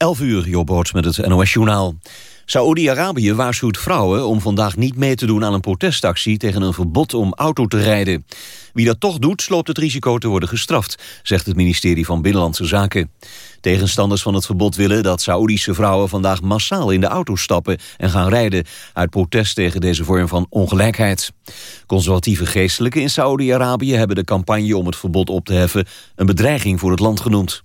11 uur, Jobboot met het NOS-journaal. Saoedi-Arabië waarschuwt vrouwen om vandaag niet mee te doen aan een protestactie tegen een verbod om auto te rijden. Wie dat toch doet, loopt het risico te worden gestraft, zegt het ministerie van Binnenlandse Zaken. Tegenstanders van het verbod willen dat Saoedische vrouwen vandaag massaal in de auto stappen en gaan rijden, uit protest tegen deze vorm van ongelijkheid. Conservatieve geestelijken in Saoedi-Arabië hebben de campagne om het verbod op te heffen een bedreiging voor het land genoemd.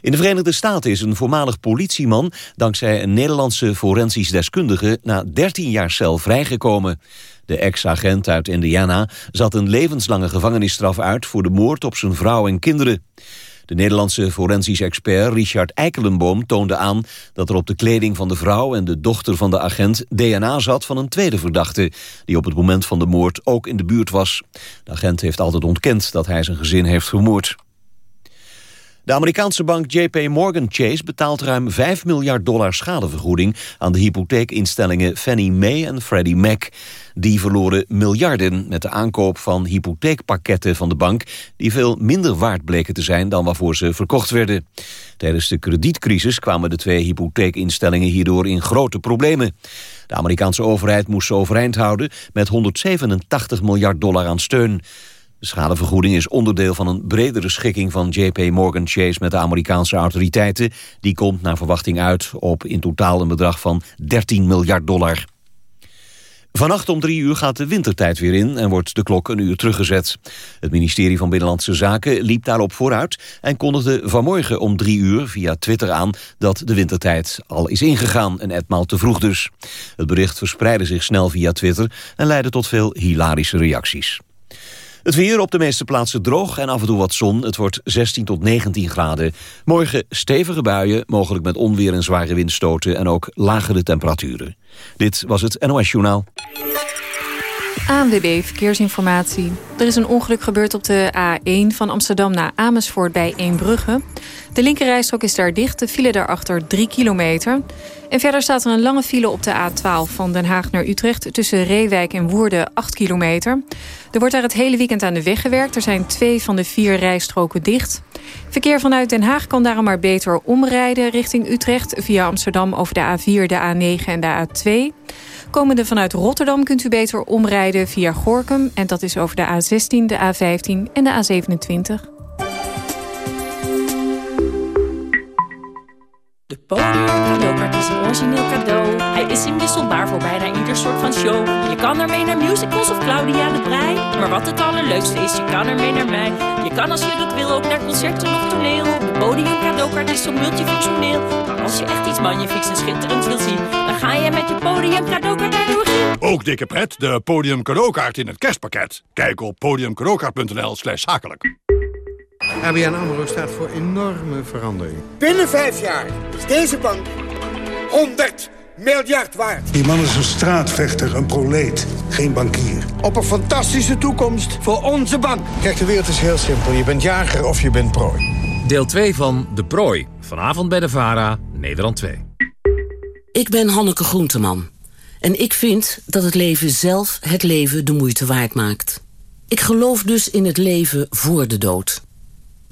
In de Verenigde Staten is een voormalig politieman... dankzij een Nederlandse forensisch deskundige... na 13 jaar cel vrijgekomen. De ex-agent uit Indiana zat een levenslange gevangenisstraf uit... voor de moord op zijn vrouw en kinderen. De Nederlandse forensisch expert Richard Eikelenboom toonde aan... dat er op de kleding van de vrouw en de dochter van de agent... DNA zat van een tweede verdachte... die op het moment van de moord ook in de buurt was. De agent heeft altijd ontkend dat hij zijn gezin heeft vermoord. De Amerikaanse bank JP Morgan Chase betaalt ruim 5 miljard dollar schadevergoeding aan de hypotheekinstellingen Fannie Mae en Freddie Mac. Die verloren miljarden met de aankoop van hypotheekpakketten van de bank die veel minder waard bleken te zijn dan waarvoor ze verkocht werden. Tijdens de kredietcrisis kwamen de twee hypotheekinstellingen hierdoor in grote problemen. De Amerikaanse overheid moest ze overeind houden met 187 miljard dollar aan steun. De schadevergoeding is onderdeel van een bredere schikking van JP Morgan Chase met de Amerikaanse autoriteiten. Die komt naar verwachting uit op in totaal een bedrag van 13 miljard dollar. Vannacht om drie uur gaat de wintertijd weer in en wordt de klok een uur teruggezet. Het ministerie van Binnenlandse Zaken liep daarop vooruit... en kondigde vanmorgen om drie uur via Twitter aan... dat de wintertijd al is ingegaan, een etmaal te vroeg dus. Het bericht verspreidde zich snel via Twitter... en leidde tot veel hilarische reacties. Het weer op de meeste plaatsen droog en af en toe wat zon. Het wordt 16 tot 19 graden. Morgen stevige buien, mogelijk met onweer en zware windstoten... en ook lagere temperaturen. Dit was het NOS Journaal. ANWB Verkeersinformatie. Er is een ongeluk gebeurd op de A1 van Amsterdam naar Amersfoort bij Eembrugge. De linkerrijstrook is daar dicht, de file daarachter 3 kilometer. En verder staat er een lange file op de A12 van Den Haag naar Utrecht... tussen Reewijk en Woerden 8 kilometer. Er wordt daar het hele weekend aan de weg gewerkt. Er zijn twee van de vier rijstroken dicht. Verkeer vanuit Den Haag kan daarom maar beter omrijden richting Utrecht... via Amsterdam over de A4, de A9 en de A2... Komende vanuit Rotterdam kunt u beter omrijden via Gorkum. En dat is over de A16, de A15 en de A27. De podium cadeaukaart is een origineel cadeau. Hij is inwisselbaar voor bijna ieder soort van show. Je kan ermee naar musicals of Claudia de Brij. Maar wat het allerleukste is, je kan ermee naar mij. Je kan als je dat wil ook naar concerten of toneel. De podium cadeaukaart is zo multifunctioneel. Maar als je echt iets magnifieks en schitterends wil zien... dan ga je met je podium cadeaukaart naar de Ook dikke pret, de podium cadeaukaart in het kerstpakket. Kijk op podiumcadeaukaart.nl slash zakelijk. ABN AMRO staat voor enorme verandering. Binnen vijf jaar is deze bank 100 miljard waard. Die man is een straatvechter, een proleet, geen bankier. Op een fantastische toekomst voor onze bank. Kijk, de wereld is heel simpel. Je bent jager of je bent prooi. Deel 2 van De Prooi. Vanavond bij de VARA, Nederland 2. Ik ben Hanneke Groenteman. En ik vind dat het leven zelf het leven de moeite waard maakt. Ik geloof dus in het leven voor de dood.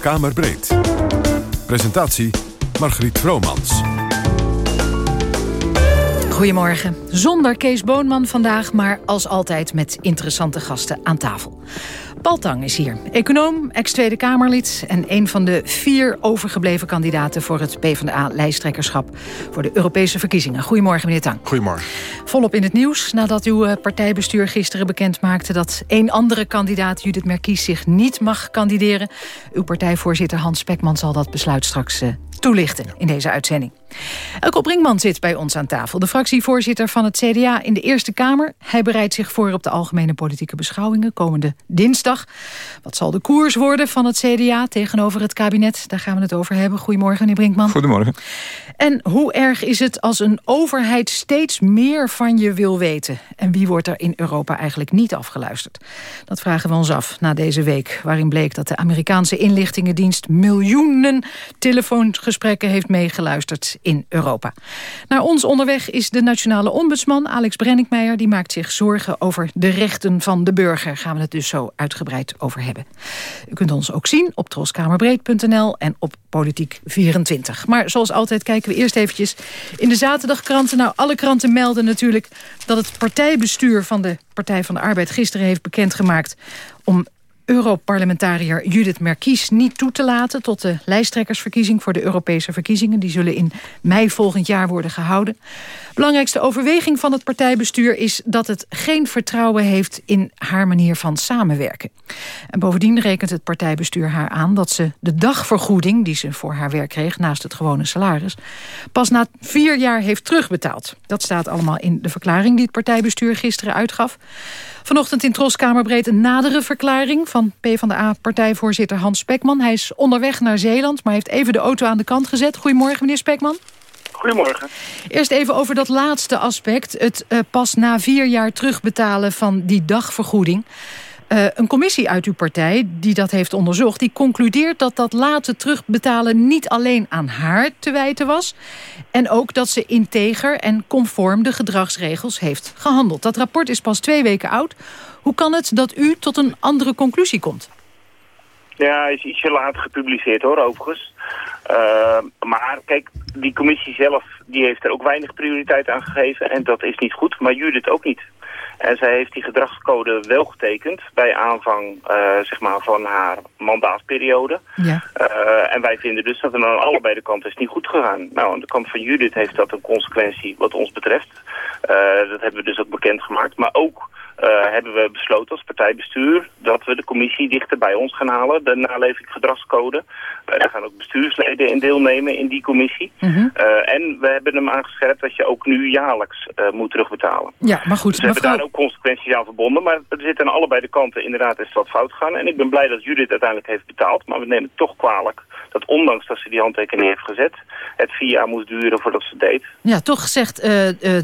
Kamerbreed. Presentatie Margriet Vromans. Goedemorgen. Zonder Kees Boonman vandaag, maar als altijd met interessante gasten aan tafel. Paul Tang is hier. Econoom, ex-Tweede Kamerlid... en een van de vier overgebleven kandidaten... voor het PvdA-lijsttrekkerschap voor de Europese verkiezingen. Goedemorgen, meneer Tang. Goedemorgen. Volop in het nieuws nadat uw eh, partijbestuur gisteren bekend maakte... dat één andere kandidaat, Judith Merkies, zich niet mag kandideren. Uw partijvoorzitter Hans Spekman zal dat besluit straks uh, toelichten in deze uitzending. Elko Brinkman zit bij ons aan tafel. De fractievoorzitter van het CDA in de Eerste Kamer. Hij bereidt zich voor op de algemene politieke beschouwingen komende dinsdag. Wat zal de koers worden van het CDA tegenover het kabinet? Daar gaan we het over hebben. Goedemorgen, meneer Brinkman. Goedemorgen. En hoe erg is het als een overheid steeds meer van je wil weten? En wie wordt er in Europa eigenlijk niet afgeluisterd? Dat vragen we ons af na deze week, waarin bleek dat de Amerikaanse inlichtingendienst miljoenen telefoongesprekken heeft meegeluisterd in Europa. Naar ons onderweg is de nationale ombudsman Alex Brenninkmeijer. Die maakt zich zorgen over de rechten van de burger. Gaan we het dus zo uitgebreid over hebben. U kunt ons ook zien op troskamerbreed.nl en op Politiek 24. Maar zoals altijd kijken we eerst eventjes in de zaterdagkranten. Nou, alle kranten melden natuurlijk dat het partijbestuur van de Partij van de Arbeid gisteren heeft bekendgemaakt om Europarlementariër Judith Merkies niet toe te laten... tot de lijsttrekkersverkiezing voor de Europese verkiezingen. Die zullen in mei volgend jaar worden gehouden. Belangrijkste overweging van het partijbestuur is dat het geen vertrouwen heeft in haar manier van samenwerken. En bovendien rekent het partijbestuur haar aan dat ze de dagvergoeding die ze voor haar werk kreeg, naast het gewone salaris, pas na vier jaar heeft terugbetaald. Dat staat allemaal in de verklaring die het partijbestuur gisteren uitgaf. Vanochtend in Troskamerbreed een nadere verklaring van PvdA-partijvoorzitter Hans Spekman. Hij is onderweg naar Zeeland, maar heeft even de auto aan de kant gezet. Goedemorgen, meneer Spekman. Goedemorgen. Eerst even over dat laatste aspect. Het uh, pas na vier jaar terugbetalen van die dagvergoeding. Uh, een commissie uit uw partij die dat heeft onderzocht... die concludeert dat dat late terugbetalen niet alleen aan haar te wijten was... en ook dat ze integer en conform de gedragsregels heeft gehandeld. Dat rapport is pas twee weken oud. Hoe kan het dat u tot een andere conclusie komt? Ja, is ietsje laat gepubliceerd hoor, overigens. Uh, maar kijk, die commissie zelf die heeft er ook weinig prioriteit aan gegeven. En dat is niet goed, maar Judith ook niet. En zij heeft die gedragscode wel getekend bij aanvang uh, zeg maar van haar mandaatperiode. Ja. Uh, en wij vinden dus dat het aan allebei de kanten is niet goed gegaan. Nou, aan de kant van Judith heeft dat een consequentie wat ons betreft. Uh, dat hebben we dus ook bekendgemaakt. Maar ook uh, hebben we besloten als partijbestuur dat we de commissie dichter bij ons gaan halen, de naleving gedragscode. Uh, daar gaan ook bestuursleden in deelnemen in die commissie. Uh -huh. en we hebben hem aangescherpt dat je ook nu jaarlijks moet terugbetalen. Ja, maar goed. Dus we hebben daar ook consequenties aan verbonden, maar er zit aan allebei de kanten inderdaad is wat fout gegaan. En ik ben blij dat Judith uiteindelijk heeft betaald, maar we nemen het toch kwalijk dat ondanks dat ze die handtekening heeft gezet, het vier jaar moest duren voordat ze deed. Ja, toch zegt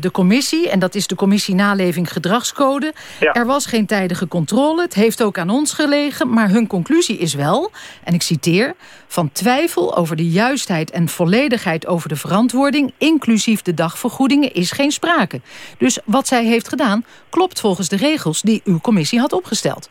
de commissie, en dat is de commissie naleving gedragscode, er was geen tijdige controle, het heeft ook aan ons gelegen, maar hun conclusie is wel, en ik citeer, van twijfel over de juistheid en volledigheid over de verantwoording, inclusief de dagvergoedingen, is geen sprake. Dus wat zij heeft gedaan, klopt volgens de regels die uw commissie had opgesteld.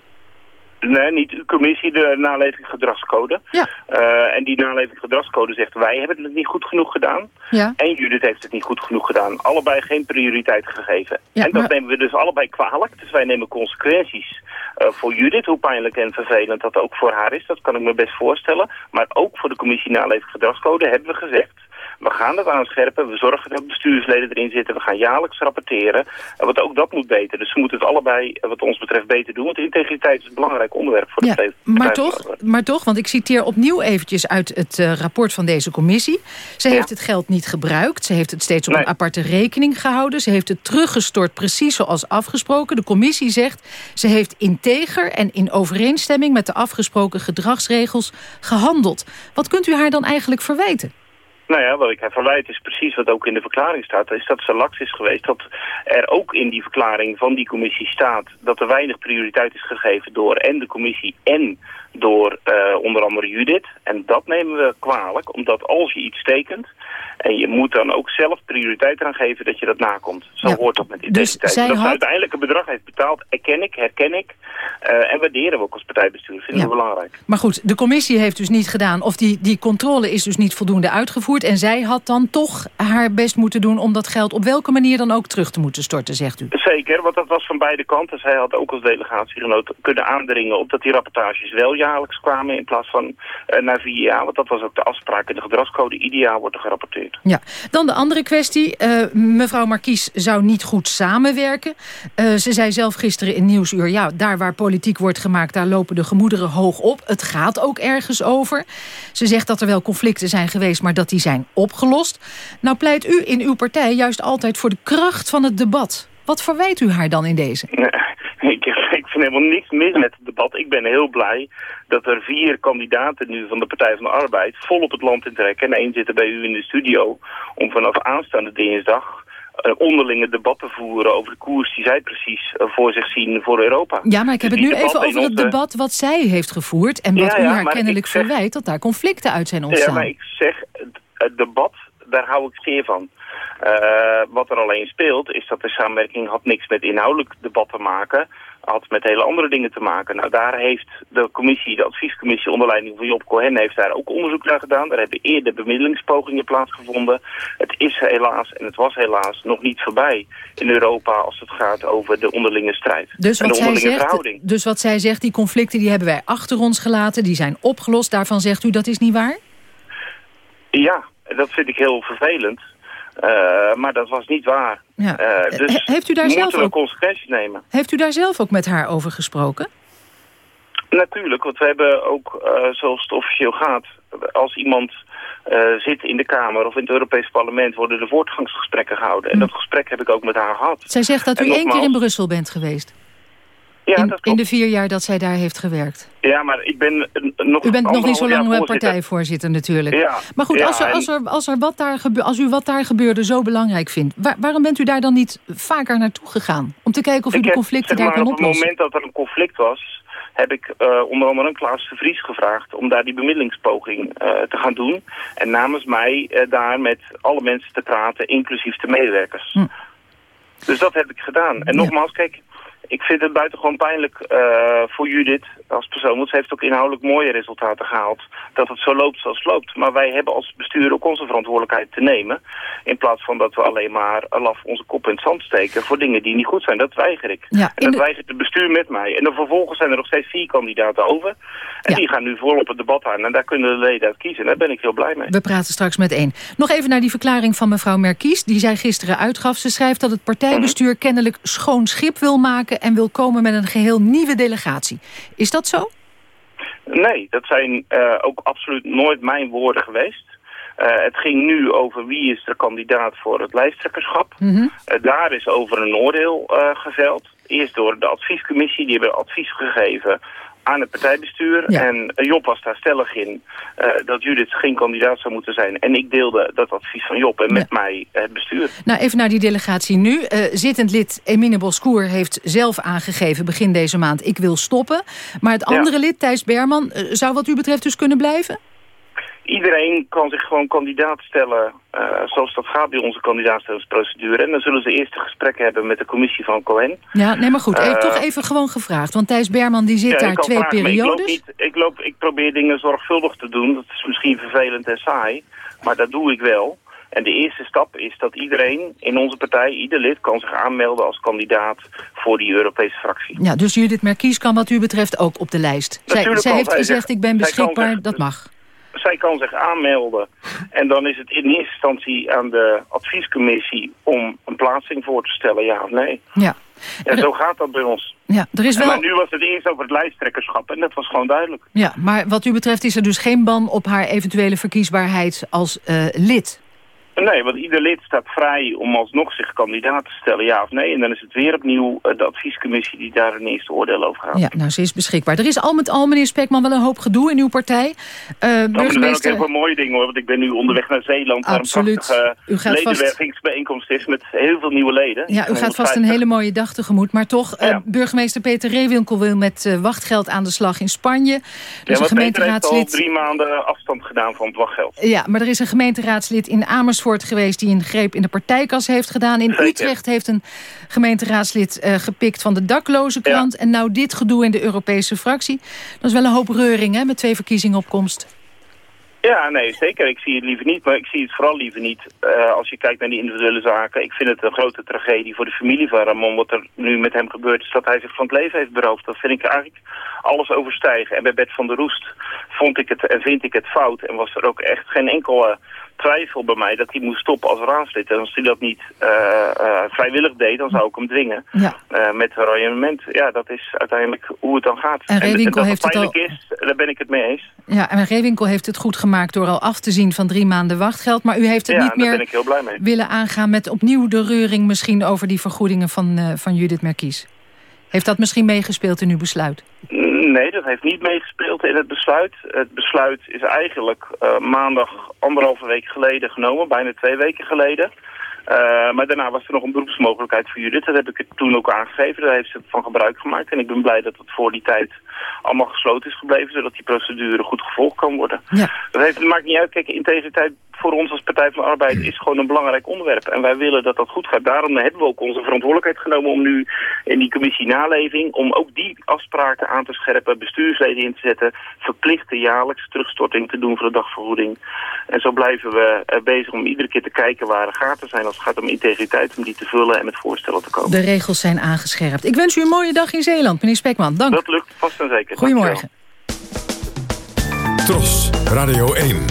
Nee, niet uw commissie, de naleving gedragscode. Ja. Uh, en die naleving gedragscode zegt wij hebben het niet goed genoeg gedaan. Ja. En Judith heeft het niet goed genoeg gedaan. Allebei geen prioriteit gegeven. Ja, en dat maar... nemen we dus allebei kwalijk. Dus wij nemen consequenties uh, voor Judith, hoe pijnlijk en vervelend dat ook voor haar is. Dat kan ik me best voorstellen. Maar ook voor de commissie naleving gedragscode hebben we gezegd we gaan het aanscherpen. We zorgen dat bestuursleden erin zitten. We gaan jaarlijks rapporteren. En wat ook dat moet beter. Dus we moeten het allebei, wat ons betreft, beter doen. Want integriteit is een belangrijk onderwerp voor de ja, maar toch, maar toch, want ik citeer opnieuw eventjes uit het uh, rapport van deze commissie. Ze ja. heeft het geld niet gebruikt. Ze heeft het steeds op nee. een aparte rekening gehouden. Ze heeft het teruggestort precies zoals afgesproken. De commissie zegt, ze heeft integer en in overeenstemming met de afgesproken gedragsregels gehandeld. Wat kunt u haar dan eigenlijk verwijten? Nou ja, wat ik haar verwijt is precies wat ook in de verklaring staat. Is dat ze laks is geweest. Dat er ook in die verklaring van die commissie staat... dat er weinig prioriteit is gegeven door en de commissie en door uh, onder andere Judith. En dat nemen we kwalijk, omdat als je iets tekent... en je moet dan ook zelf prioriteit aan geven dat je dat nakomt. Zo ja, hoort dat met identiteit. Dus zij dat had... uiteindelijk een bedrag heeft betaald, erken ik, herken ik. Uh, en waarderen we ook als partijbestuur, vinden ja. we belangrijk. Maar goed, de commissie heeft dus niet gedaan... of die, die controle is dus niet voldoende uitgevoerd... en zij had dan toch haar best moeten doen om dat geld op welke manier dan ook terug te moeten storten, zegt u? Zeker, want dat was van beide kanten. Zij had ook als delegatiegenoot kunnen aandringen op dat die rapportages wel jaarlijks kwamen in plaats van uh, na vier jaar. Want dat was ook de afspraak in de gedragscode. Ieder jaar wordt er gerapporteerd. Ja, dan de andere kwestie. Uh, mevrouw Markies zou niet goed samenwerken. Uh, ze zei zelf gisteren in Nieuwsuur, ja, daar waar politiek wordt gemaakt, daar lopen de gemoederen hoog op. Het gaat ook ergens over. Ze zegt dat er wel conflicten zijn geweest, maar dat die zijn opgelost. Nou pleit u in uw partij juist altijd voor de kracht van het debat. Wat verwijt u haar dan in deze? vind helemaal niks mis met het debat. Ik ben heel blij dat er vier kandidaten nu van de Partij van de Arbeid vol op het land intrekken. En één zit er bij u in de studio om vanaf aanstaande dinsdag een onderlinge debat te voeren over de koers die zij precies eh, voor zich zien voor Europa. Ja, maar ik heb Dus het nu even debatten over in het debat wat zij heeft gevoerd... en wat Ja, u ja, haar maar kennelijk zeg- verwijt dat daar conflicten uit zijn Ja, ontstaan. maar ik zeg, het, het debat, daar hou ik zeer van. Eh, wat er alleen speelt, is dat de samenwerking had niks met inhoudelijk debat te maken. Had met hele andere dingen te maken. Nou, daar heeft de commissie, de adviescommissie onder leiding van Job Cohen, heeft daar ook onderzoek naar gedaan. Daar hebben eerder bemiddelingspogingen plaatsgevonden. Het is helaas, en het was helaas, nog niet voorbij in Europa als het gaat over de onderlinge strijd. Dus en wat, de zij onderlinge zegt, verhouding. dus wat zij zegt, die conflicten die hebben wij achter ons gelaten... die zijn opgelost, daarvan zegt u dat is niet waar? Ja, dat vind ik heel vervelend. Eh, maar dat was niet waar. Ja. Eh, dus He- heeft u daar zelf ook- consequenties nemen. Heeft u daar zelf ook met haar over gesproken? Natuurlijk, want we hebben ook, eh, zoals het officieel gaat... als iemand zit in de Kamer of in het Europees Parlement... worden er voortgangsgesprekken gehouden. En dat gesprek heb ik ook met haar gehad. Zij zegt dat u één keer in Brussel bent geweest. Ja, in, dat in klopt. de vier jaar dat zij daar heeft gewerkt. Ja, maar ik ben eh, nog U bent nog niet zo lang voorzitter. partijvoorzitter natuurlijk. Ja, Maar goed, ja, als, er, als, er, als, er wat daar gebe- als u wat daar gebeurde zo belangrijk vindt... waar- waarom bent u daar dan niet vaker naartoe gegaan? Om te kijken of u de conflicten daar maar, kan op het oplossen? moment dat er een conflict was... heb ik eh, onder andere een Klaas de Vries gevraagd... om daar die bemiddelingspoging eh, te gaan doen. En namens mij daar met alle mensen te praten, inclusief de medewerkers. Hm. Dus dat heb ik gedaan. En nogmaals, kijk... Ik vind het buitengewoon pijnlijk eh, voor Judith als persoon. Want ze heeft ook inhoudelijk mooie resultaten gehaald. Dat het zo loopt zoals het loopt. Maar wij hebben als bestuur ook onze verantwoordelijkheid te nemen. In plaats van dat we alleen maar laf onze kop in het zand steken voor dingen die niet goed zijn. Dat weiger ik. Ja, en dat de- weigert het bestuur met mij. En dan vervolgens zijn er nog steeds vier kandidaten over. En Ja. die gaan nu volop het debat aan. En daar kunnen de leden uit kiezen. En daar ben ik heel blij mee. We praten straks met één. Nog even naar die verklaring van mevrouw Merkies... die zij gisteren uitgaf. Ze schrijft dat het partijbestuur Mhm. kennelijk schoon schip wil maken... en wil komen met een geheel nieuwe delegatie. Is dat zo? Nee, dat zijn eh, ook absoluut nooit mijn woorden geweest. Eh, het ging nu over wie is de kandidaat voor het lijsttrekkerschap. Eh, daar is over een oordeel geveld. Eerst door de adviescommissie, die hebben advies gegeven aan het partijbestuur. Ja. En eh, Job was daar stellig in eh, dat Judith geen kandidaat zou moeten zijn. En ik deelde dat advies van Job en met mij het bestuur. Nou, even naar die delegatie nu. Eh, zittend lid Emine Boskoer heeft zelf aangegeven begin deze maand... ik wil stoppen. Maar het Ja. andere lid, Thijs Berman, eh, zou wat u betreft dus kunnen blijven? Iedereen kan zich gewoon kandidaat stellen eh, zoals dat gaat bij onze kandidaatstellingsprocedure. En dan zullen ze eerst een gesprek hebben met de commissie van Cohen. Ja, nee, maar goed. Eh, Even, toch even gewoon gevraagd. Want Thijs Berman die zit Ja, daar twee maar Ik, loop periodes. niet, ik, loop, ik probeer dingen zorgvuldig te doen. Dat is misschien vervelend en saai, maar dat doe ik wel. En de eerste stap is dat iedereen in onze partij, ieder lid, kan zich aanmelden als kandidaat voor die Europese fractie. Ja, dus Judith Merkies kan wat u betreft ook op de lijst. Zij, zij heeft gezegd, ik ben beschikbaar, dat mag. Zij kan zich aanmelden en dan is het in eerste instantie aan de adviescommissie om een plaatsing voor te stellen, ja of nee. Ja. En zo gaat dat bij ons. Ja, er is En Maar wel... nu was het eerst over het lijsttrekkerschap en dat was gewoon duidelijk. Ja, maar wat u betreft is er dus geen ban op haar eventuele verkiesbaarheid als eh, lid. Nee, want ieder lid staat vrij om alsnog zich kandidaat te stellen, ja of nee. En dan is het weer opnieuw eh, de adviescommissie die daar een eerste oordeel over gaat. Ja, nou, ze is beschikbaar. Er is al met al, meneer Spekman, wel een hoop gedoe in uw partij. Eh, Nou, maar er zijn ook burgemeester... heel veel mooie dingen hoor, want ik ben nu onderweg naar Zeeland... waar Absoluut. een prachtige U gaat vast- ledenwervingsbijeenkomst is met heel veel nieuwe leden. Ja, u gaat vast een 150. hele mooie dag tegemoet. Maar toch, eh, burgemeester Peter Reewinkel wil met wachtgeld aan de slag in Spanje. Er Ja, is een Peter heeft al gemeenteraadslid... drie maanden afstand gedaan van het wachtgeld. Ja, maar er is een gemeenteraadslid in Amersfoort geweest... die een greep in de partijkas heeft gedaan. In Zeker. Utrecht heeft een gemeenteraadslid eh, gepikt van de dakloze krant. En nou dit gedoe in de Europese fractie. Dat is wel een hoop reuring, hè, met twee verkiezingen op komst. Ja, nee, zeker. Ik zie het liever niet, maar ik zie het vooral liever niet eh, als je kijkt naar die individuele zaken. Ik vind het een grote tragedie voor de familie van Ramon. Wat er nu met hem gebeurd is, dat hij zich van het leven heeft beroofd. Dat vind ik eigenlijk alles overstijgen. En bij Bert van der Roest vond ik het en vind ik het fout. En was er ook echt geen enkele twijfel bij mij dat hij moest stoppen als raadslid. En als hij dat niet eh, eh, vrijwillig deed, dan zou ik hem dwingen. Ja. Eh, met een royement. Ja, dat is uiteindelijk hoe het dan gaat. En Reewinkel dat heeft het al- is, daar ben ik het mee eens. Ja, en Reewinkel heeft het goed gemaakt door al af te zien van drie maanden wachtgeld. Maar u heeft het ja, niet meer ben ik heel blij mee. willen aangaan met opnieuw de reuring misschien over die vergoedingen van, van Judith Merkies. Heeft dat misschien meegespeeld in uw besluit? Nee, dat heeft niet meegespeeld in het besluit. Het besluit is eigenlijk uh, maandag anderhalve week geleden genomen, bijna twee weken geleden. Uh, maar daarna was er nog een beroepsmogelijkheid voor Judith. Dat heb ik het toen ook aangegeven. Daar heeft ze van gebruik gemaakt. En ik ben blij dat het voor die tijd allemaal gesloten is gebleven... zodat die procedure goed gevolgd kan worden. Ja. Dat heeft, het maakt niet uit. Kijk, integriteit voor ons als Partij van de Arbeid is gewoon een belangrijk onderwerp. En wij willen dat dat goed gaat. Daarom hebben we ook onze verantwoordelijkheid genomen om nu in die commissie naleving... om ook die afspraken aan te scherpen, bestuursleden in te zetten... verplichte jaarlijks terugstorting te doen voor de dagvergoeding. En zo blijven we uh, bezig om iedere keer te kijken waar er gaten zijn... als het gaat om integriteit, om die te vullen en met voorstellen te komen. De regels zijn aangescherpt. Ik wens u een mooie dag in Zeeland, meneer Spekman. Dank. Dat lukt vast en zeker. Goedemorgen. Tros, Radio 1.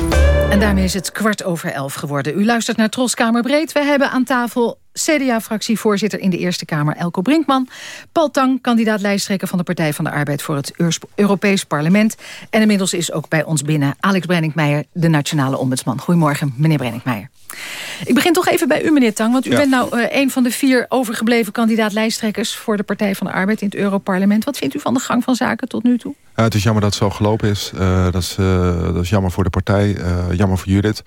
En daarmee is het kwart over elf geworden. U luistert naar Tros Kamerbreed. We hebben aan tafel CDA-fractievoorzitter in de Eerste Kamer Elko Brinkman. Paul Tang, kandidaat lijsttrekker van de Partij van de Arbeid... voor het Europees Parlement. En inmiddels is ook bij ons binnen Alex Brenninkmeijer... de nationale ombudsman. Goedemorgen, meneer Brenninkmeijer. Ik begin toch even bij u, meneer Tang. Want u Ja. bent nou uh, een van de vier overgebleven kandidaat-lijsttrekkers... voor de Partij van de Arbeid in het Europarlement. Wat vindt u van de gang van zaken tot nu toe? Ja, het is jammer dat het zo gelopen is. Uh, dat, is uh, dat is jammer voor de partij, uh, jammer voor Judith.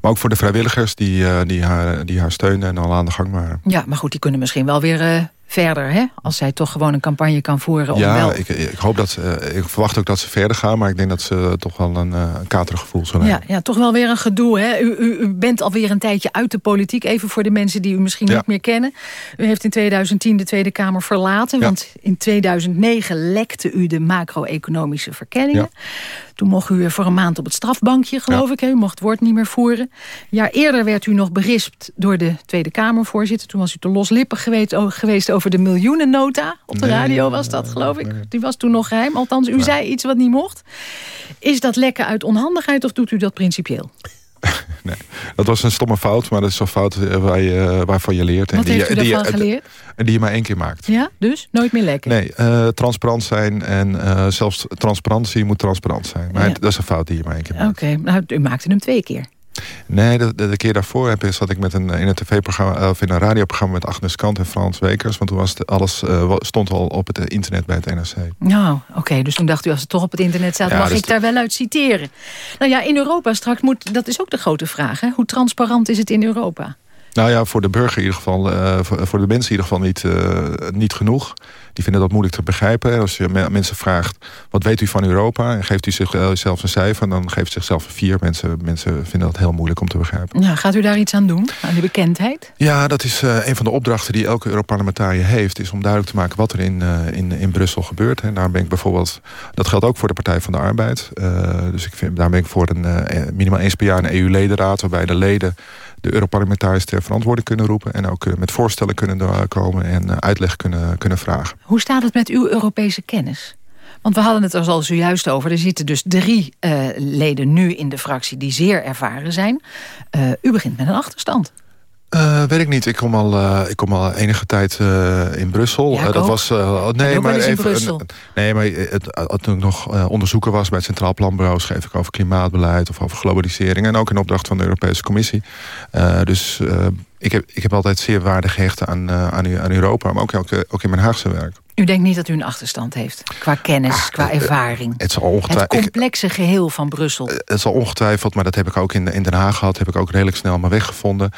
Maar ook voor de vrijwilligers die, uh, die, haar, die haar steunen en al aan de gang waren. Ja, maar goed, die kunnen misschien wel weer uh, verder, hè? Als zij toch gewoon een campagne kan voeren. Om ja, wel... ik, ik, hoop dat ze, ik verwacht ook dat ze verder gaan. Maar ik denk dat ze toch wel een, een katerig gevoel zullen ja, hebben. ja, toch wel weer een gedoe, hè? U, u, u, bent alweer een tijdje uit de politiek. Even voor de mensen die u misschien Ja. niet meer kennen. U heeft in 2010 de Tweede Kamer verlaten. Ja. Want in 2009 lekte u de macro-economische verkenningen. Toen mocht u voor een maand op het strafbankje, geloof ik. Hè? U mocht het woord niet meer voeren. Een jaar eerder werd u nog berispt door de Tweede Kamervoorzitter. Toen was u te loslippig geweest, geweest over de miljoenennota. Op de Nee, radio was dat, geloof ik. Die was toen nog geheim. Althans, u zei iets wat niet mocht. Is dat lekken uit onhandigheid of doet u dat principieel? Dat was een stomme fout, maar dat is zo'n fout eh, waar je, waarvan je leert. Wat heeft u die, daarvan die, geleerd? En die je maar één keer maakt. Ja, dus nooit meer lekken. Nee, uh, transparant zijn en uh, zelfs transparantie moet transparant zijn. Maar Ja. dat is een fout die je maar één keer maakt. Oké, nou, u maakte hem twee keer. Nee, de, de, de keer daarvoor heb, zat ik met een, in een tv-programma of in een radioprogramma met Agnes Kant en Frans Wekers. Want toen was het, alles uh, stond al op het internet bij het NRC. Nou, oké, dus toen dacht u als het toch op het internet staat... Ja, mag dus ik daar wel uit citeren. Nou ja, in Europa straks moet... dat is ook de grote vraag, hè? Hoe transparant is het in Europa? Nou ja, voor de burger in ieder geval, uh, voor, voor, de mensen in ieder geval niet, uh, niet genoeg. Die vinden dat moeilijk te begrijpen. En als je me mensen vraagt, wat weet u van Europa? En geeft u zichzelf een cijfer, dan geeft zichzelf een vier. Mensen, mensen vinden dat heel moeilijk om te begrijpen. Ja, gaat u daar iets aan doen, aan die bekendheid? Ja, dat is uh, een van de opdrachten die elke Europarlementariër heeft... is om duidelijk te maken wat er in, in, in Brussel gebeurt. En daar ben ik bijvoorbeeld... Dat geldt ook voor de Partij van de Arbeid. dus ik vind, daar ben ik voor een minimaal eens per jaar een EU-ledenraad... waarbij de leden de Europarlementariërs ter verantwoording kunnen roepen... en ook uh, met voorstellen kunnen komen en uh, uitleg kunnen, kunnen vragen. Hoe staat het met uw Europese kennis? Want we hadden het er al zojuist over. Er zitten dus drie uh, leden nu in de fractie die zeer ervaren zijn. u begint met een achterstand. Uh, weet ik niet. Ik kom al, uh, ik kom al enige tijd uh, in Brussel. Ja, dat was. nee, maar even. nee, maar het, toen ik nog onderzoeker was bij het Centraal Planbureau, schreef ik over klimaatbeleid of over globalisering. En ook in opdracht van de Europese Commissie. dus ik, heb, ik heb altijd zeer waarde gehecht aan, aan, aan Europa, maar ook, ook, ook in mijn Haagse werk. U denkt niet dat u een achterstand heeft? Qua kennis, Ah, qua ervaring? Het, zal ongetwijfeld, het complexe geheel van Brussel? Het zal ongetwijfeld, maar dat heb ik ook in, in Den Haag gehad. Heb ik ook redelijk snel mijn weg gevonden.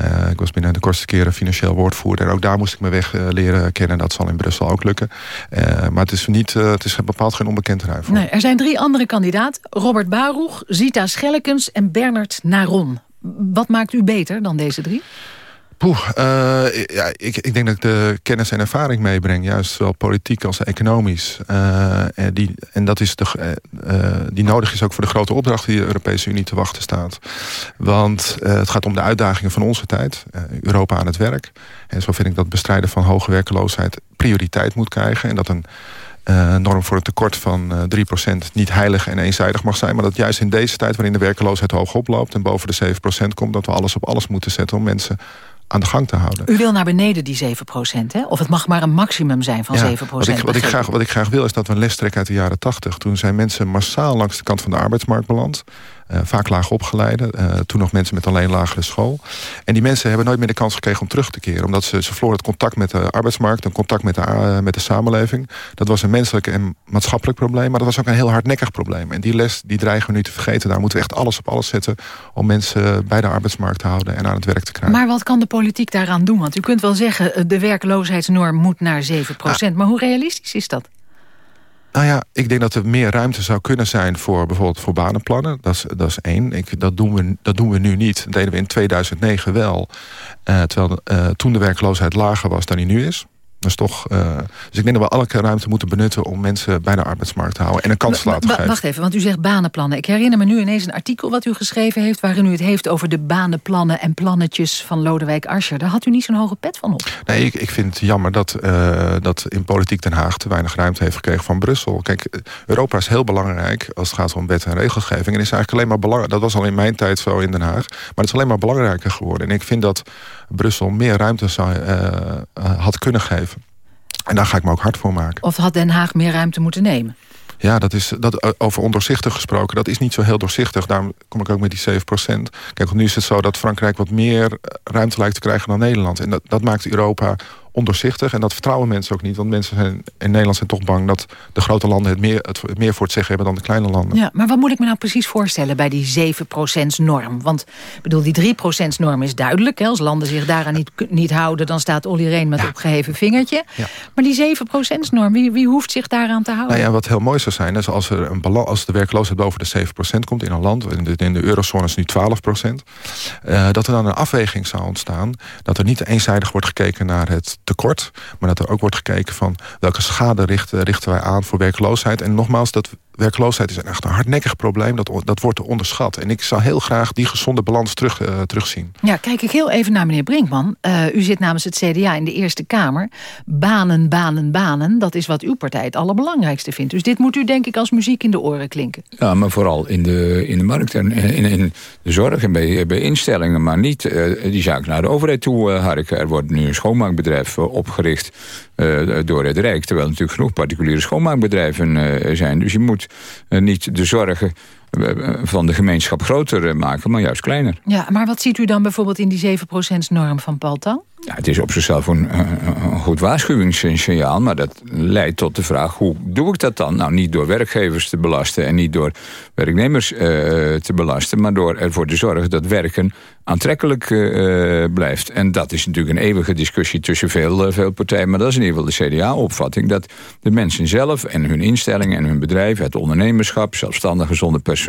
Uh, ik was binnen de kortste keren financieel woordvoerder. Ook daar moest ik mijn weg uh, leren kennen. Dat zal in Brussel ook lukken. Uh, maar het is, niet, het is bepaald geen onbekend terrein voor. Nee, er zijn drie andere kandidaten. Robert Baruch, Zita Schellekens en Bernard Naron. Wat maakt u beter dan deze drie? Poeh, uh, ja, ik, ik denk dat ik de kennis en ervaring meebreng. Juist zowel politiek als economisch. Uh, en, die, en dat is de, uh, die nodig is ook voor de grote opdracht die de Europese Unie te wachten staat. Want het gaat om de uitdagingen van onze tijd. Europa aan het werk. En zo vind ik dat bestrijden van hoge werkeloosheid prioriteit moet krijgen. En dat een norm voor een tekort van uh, 3% niet heilig en eenzijdig mag zijn. Maar dat juist in deze tijd waarin de werkeloosheid hoog oploopt... en boven de 7% komt, dat we alles op alles moeten zetten... om mensen aan de gang te houden. U wil naar beneden die 7% hè? Of het mag maar een maximum zijn van 7 wat ik, wat, ik graag, wat ik graag wil is dat we een les trekken uit de jaren 80. Toen zijn mensen massaal langs de kant van de arbeidsmarkt beland. Uh, vaak laag opgeleide. Uh, toen nog mensen met alleen lagere school. En die mensen hebben nooit meer de kans gekregen om terug te keren. Omdat ze, ze verloren het contact met de arbeidsmarkt. Een contact met de, uh, met de samenleving. Dat was een menselijk en maatschappelijk probleem. Maar dat was ook een heel hardnekkig probleem. En die les die dreigen we nu te vergeten. Daar moeten we echt alles op alles zetten. Om mensen bij de arbeidsmarkt te houden en aan het werk te krijgen. Maar wat kan de politiek daaraan doen? Want u kunt wel zeggen de werkloosheidsnorm moet naar 7% Maar hoe realistisch is dat? Nou ja, ik denk dat er meer ruimte zou kunnen zijn voor bijvoorbeeld voor banenplannen. Dat is, dat is één. Ik, dat, doen we, dat doen we nu niet. Dat deden we in 2009 wel. Uh, terwijl uh, toen de werkloosheid lager was dan die nu is. Dus, toch, uh, dus ik denk dat we elke ruimte moeten benutten... om mensen bij de arbeidsmarkt te houden en een kans te laten geven. Wacht even, want u zegt banenplannen. Ik herinner me nu ineens een artikel wat u geschreven heeft... waarin u het heeft over de banenplannen en plannetjes van Lodewijk Asscher. Daar had u niet zo'n hoge pet van op. Nee, ik, ik vind het jammer dat, uh, dat in politiek Den Haag... te weinig ruimte heeft gekregen van Brussel. Kijk, Europa is heel belangrijk als het gaat om wet en regelgeving. En is eigenlijk alleen maar belangrijk. Dat was al in mijn tijd zo in Den Haag. Maar het is alleen maar belangrijker geworden. En ik vind dat Brussel meer ruimte zou, uh, had kunnen geven. En daar ga ik me ook hard voor maken. Of had Den Haag meer ruimte moeten nemen? Ja, dat is, dat, over ondoorzichtig gesproken, dat is niet zo heel doorzichtig. Daarom kom ik ook met die 7% Kijk, nu is het zo dat Frankrijk wat meer ruimte lijkt te krijgen dan Nederland. En dat, dat maakt Europa ondoorzichtig. En dat vertrouwen mensen ook niet. Want mensen zijn, in Nederland zijn toch bang dat de grote landen het meer, het meer voor het zeggen hebben dan de kleine landen. Ja, maar wat moet ik me nou precies voorstellen bij die 7% norm? Want bedoel, die 3% norm is duidelijk. Hè? Als landen zich daaraan niet, niet houden, dan staat Olly Reen met opgeheven vingertje. Ja. Maar die 7% norm, wie, wie hoeft zich daaraan te houden? Nou ja, wat heel mooi zou zijn, is als, er een balans, als de werkloosheid boven de 7% komt in een land, in de, in de eurozone is nu 12%, uh, dat er dan een afweging zou ontstaan. Dat er niet eenzijdig wordt gekeken naar het tekort. Maar dat er ook wordt gekeken van welke schade richten, richten wij aan voor werkloosheid. En nogmaals, dat werkloosheid is echt een hardnekkig probleem. Dat, dat wordt onderschat. En ik zou heel graag die gezonde balans terug, uh, terugzien. Ja, kijk ik heel even naar meneer Brinkman. Uh, u zit namens het CDA in de Eerste Kamer. Banen, banen, banen. Dat is wat uw partij het allerbelangrijkste vindt. Dus dit moet u denk ik als muziek in de oren klinken. Ja, maar vooral in de, in de markt en in, in de zorg en bij, bij instellingen. Maar niet uh, die zaak naar de overheid toe harken. Er wordt nu een schoonmaakbedrijf opgericht door het Rijk. Terwijl natuurlijk genoeg particuliere schoonmaakbedrijven zijn. Dus je moet eh, niet de zorgen eh, van de gemeenschap groter eh, maken, maar juist kleiner. Ja, maar wat ziet u dan bijvoorbeeld in die 7%-norm van Paul Tang? Ja, het is op zichzelf een, een goed waarschuwingssignaal... maar dat leidt tot de vraag, hoe doe ik dat dan? Nou, niet door werkgevers te belasten en niet door werknemers uh, te belasten... maar door ervoor te zorgen dat werken aantrekkelijk uh, blijft. En dat is natuurlijk een eeuwige discussie tussen veel, uh, veel partijen... maar dat is in ieder geval de CDA-opvatting... dat de mensen zelf en hun instellingen en hun bedrijven... het ondernemerschap, zelfstandige zonder personeel...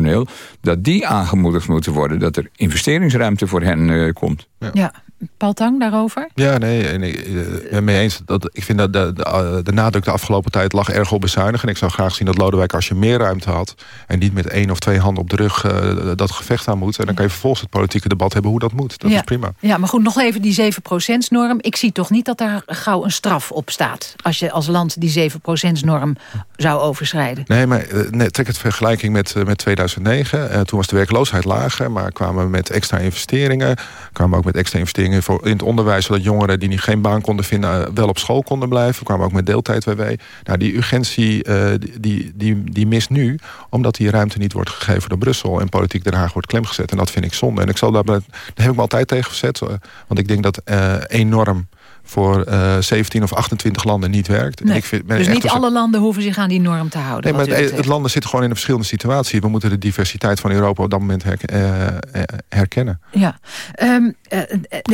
dat die aangemoedigd moeten worden... dat er investeringsruimte voor hen komt. Ja. ja. Paul Tang daarover? Ja, nee, nee ik ben mee eens. Dat, ik vind dat de, de, de, nadruk de afgelopen tijd lag erg op bezuinigen. Ik zou graag zien dat Lodewijk als je meer ruimte had... en niet met één of twee handen op de rug uh, dat gevecht aan moet... en dan kan je vervolgens het politieke debat hebben hoe dat moet. Dat ja. is prima. Ja, maar goed, nog even die 7%-norm. Ik zie toch niet dat daar gauw een straf op staat... als je als land die 7%-norm zou overschrijden. Nee, maar nee, trek het vergelijking met, met 2009. Uh, toen was de werkloosheid lager, maar kwamen we met extra investeringen... kwamen we ook met extra investeringen voor in het onderwijs... zodat jongeren die geen baan konden vinden eh, wel op school konden blijven. We kwamen ook met deeltijd-WW. Nou, die urgentie uh, die, die, die mist nu... omdat die ruimte niet wordt gegeven door Brussel... en politiek Den Haag wordt klemgezet. En dat vind ik zonde. En ik zal daar, daar heb ik me altijd tegen verzet. Want ik denk dat enorm voor uh, 17 of 28 landen niet werkt. Nee. ik vind, dus niet alle landen hoeven zich aan die norm te houden? Nee, maar het, het, landen zitten gewoon in een verschillende situatie. We moeten de diversiteit van Europa op dat moment her, uh, herkennen. Ja, um, uh,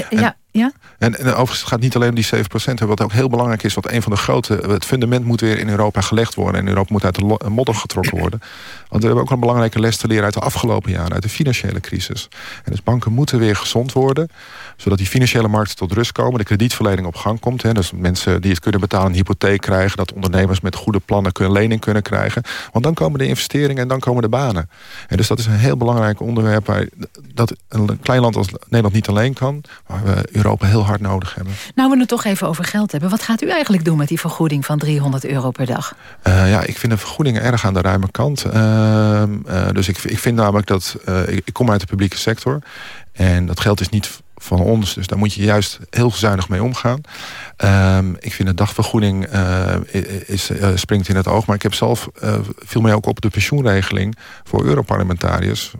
ja. Ja? En, en overigens het gaat niet alleen om die 7%. Wat ook heel belangrijk is, wat een van de grote... Het fundament moet weer in Europa gelegd worden. En Europa moet uit de modder getrokken worden. Want we hebben ook een belangrijke les te leren uit de afgelopen jaren. Uit de financiële crisis. En dus banken moeten weer gezond worden. Zodat die financiële markten tot rust komen. De kredietverlening op gang komt. Hè. Dus mensen die het kunnen betalen een hypotheek krijgen. Dat ondernemers met goede plannen kunnen lening kunnen krijgen. Want dan komen de investeringen en dan komen de banen. En dus dat is een heel belangrijk onderwerp... Waar, dat een klein land als Nederland niet alleen kan. Maar we Europa heel hard nodig hebben. Nou, we het toch even over geld hebben. Wat gaat u eigenlijk doen met die vergoeding van 300 euro per dag? Uh, ja, ik vind de vergoedingen erg aan de ruime kant. Uh, uh, dus ik, ik vind namelijk dat... Ik, ik, kom uit de publieke sector. En dat geld is niet van ons. Dus daar moet je juist heel zuinig mee omgaan. Ehm, ik vind de dagvergoeding uh, is, uh, springt in het oog. Maar ik heb zelf uh, viel mij ook op de pensioenregeling voor Europarlementariërs.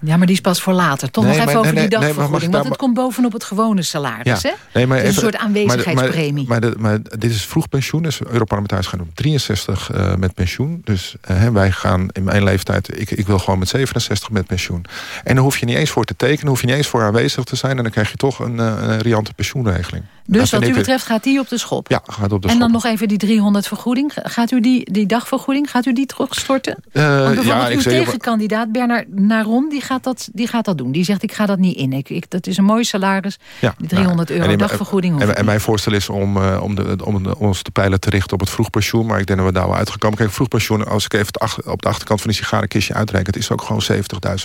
Ja, maar die is pas voor later. Toch nog even over die dagvergoeding. want het komt bovenop het gewone salaris. Ja, hè? Nee, maar even, een soort aanwezigheidspremie. Maar, maar, maar, dit is vroeg pensioen. Dus Europarlementariërs gaan op 63 uh, met pensioen. Dus uh, wij gaan in mijn leeftijd... Ik, ik wil gewoon met 67 met pensioen. En dan hoef je niet eens voor te tekenen. hoef je niet eens voor aanwezig te zijn. En dan krijg je toch een, een riante pensioenregeling. Dus wat u betreft gaat die op de schop? Ja, gaat op de en schop. En dan nog even die 300 vergoeding. Gaat u die, die dagvergoeding, gaat u die terugstorten? Uh, Want bijvoorbeeld ja, uw tegenkandidaat Bernard Naron, die gaat, dat, die gaat dat doen. Die zegt, ik ga dat niet in. Ik, ik dat is een mooi salaris, ja, die 300 nou, euro dagvergoeding. En, en, mijn voorstel is om, uh, om, de, om, de, ons te peilen te richten op het vroegpensioen. Maar ik denk dat we daar wel uitgekomen. Kijk, vroegpensioen, als ik even op de achterkant van die sigarenkistje uitreken... het is ook gewoon 70.000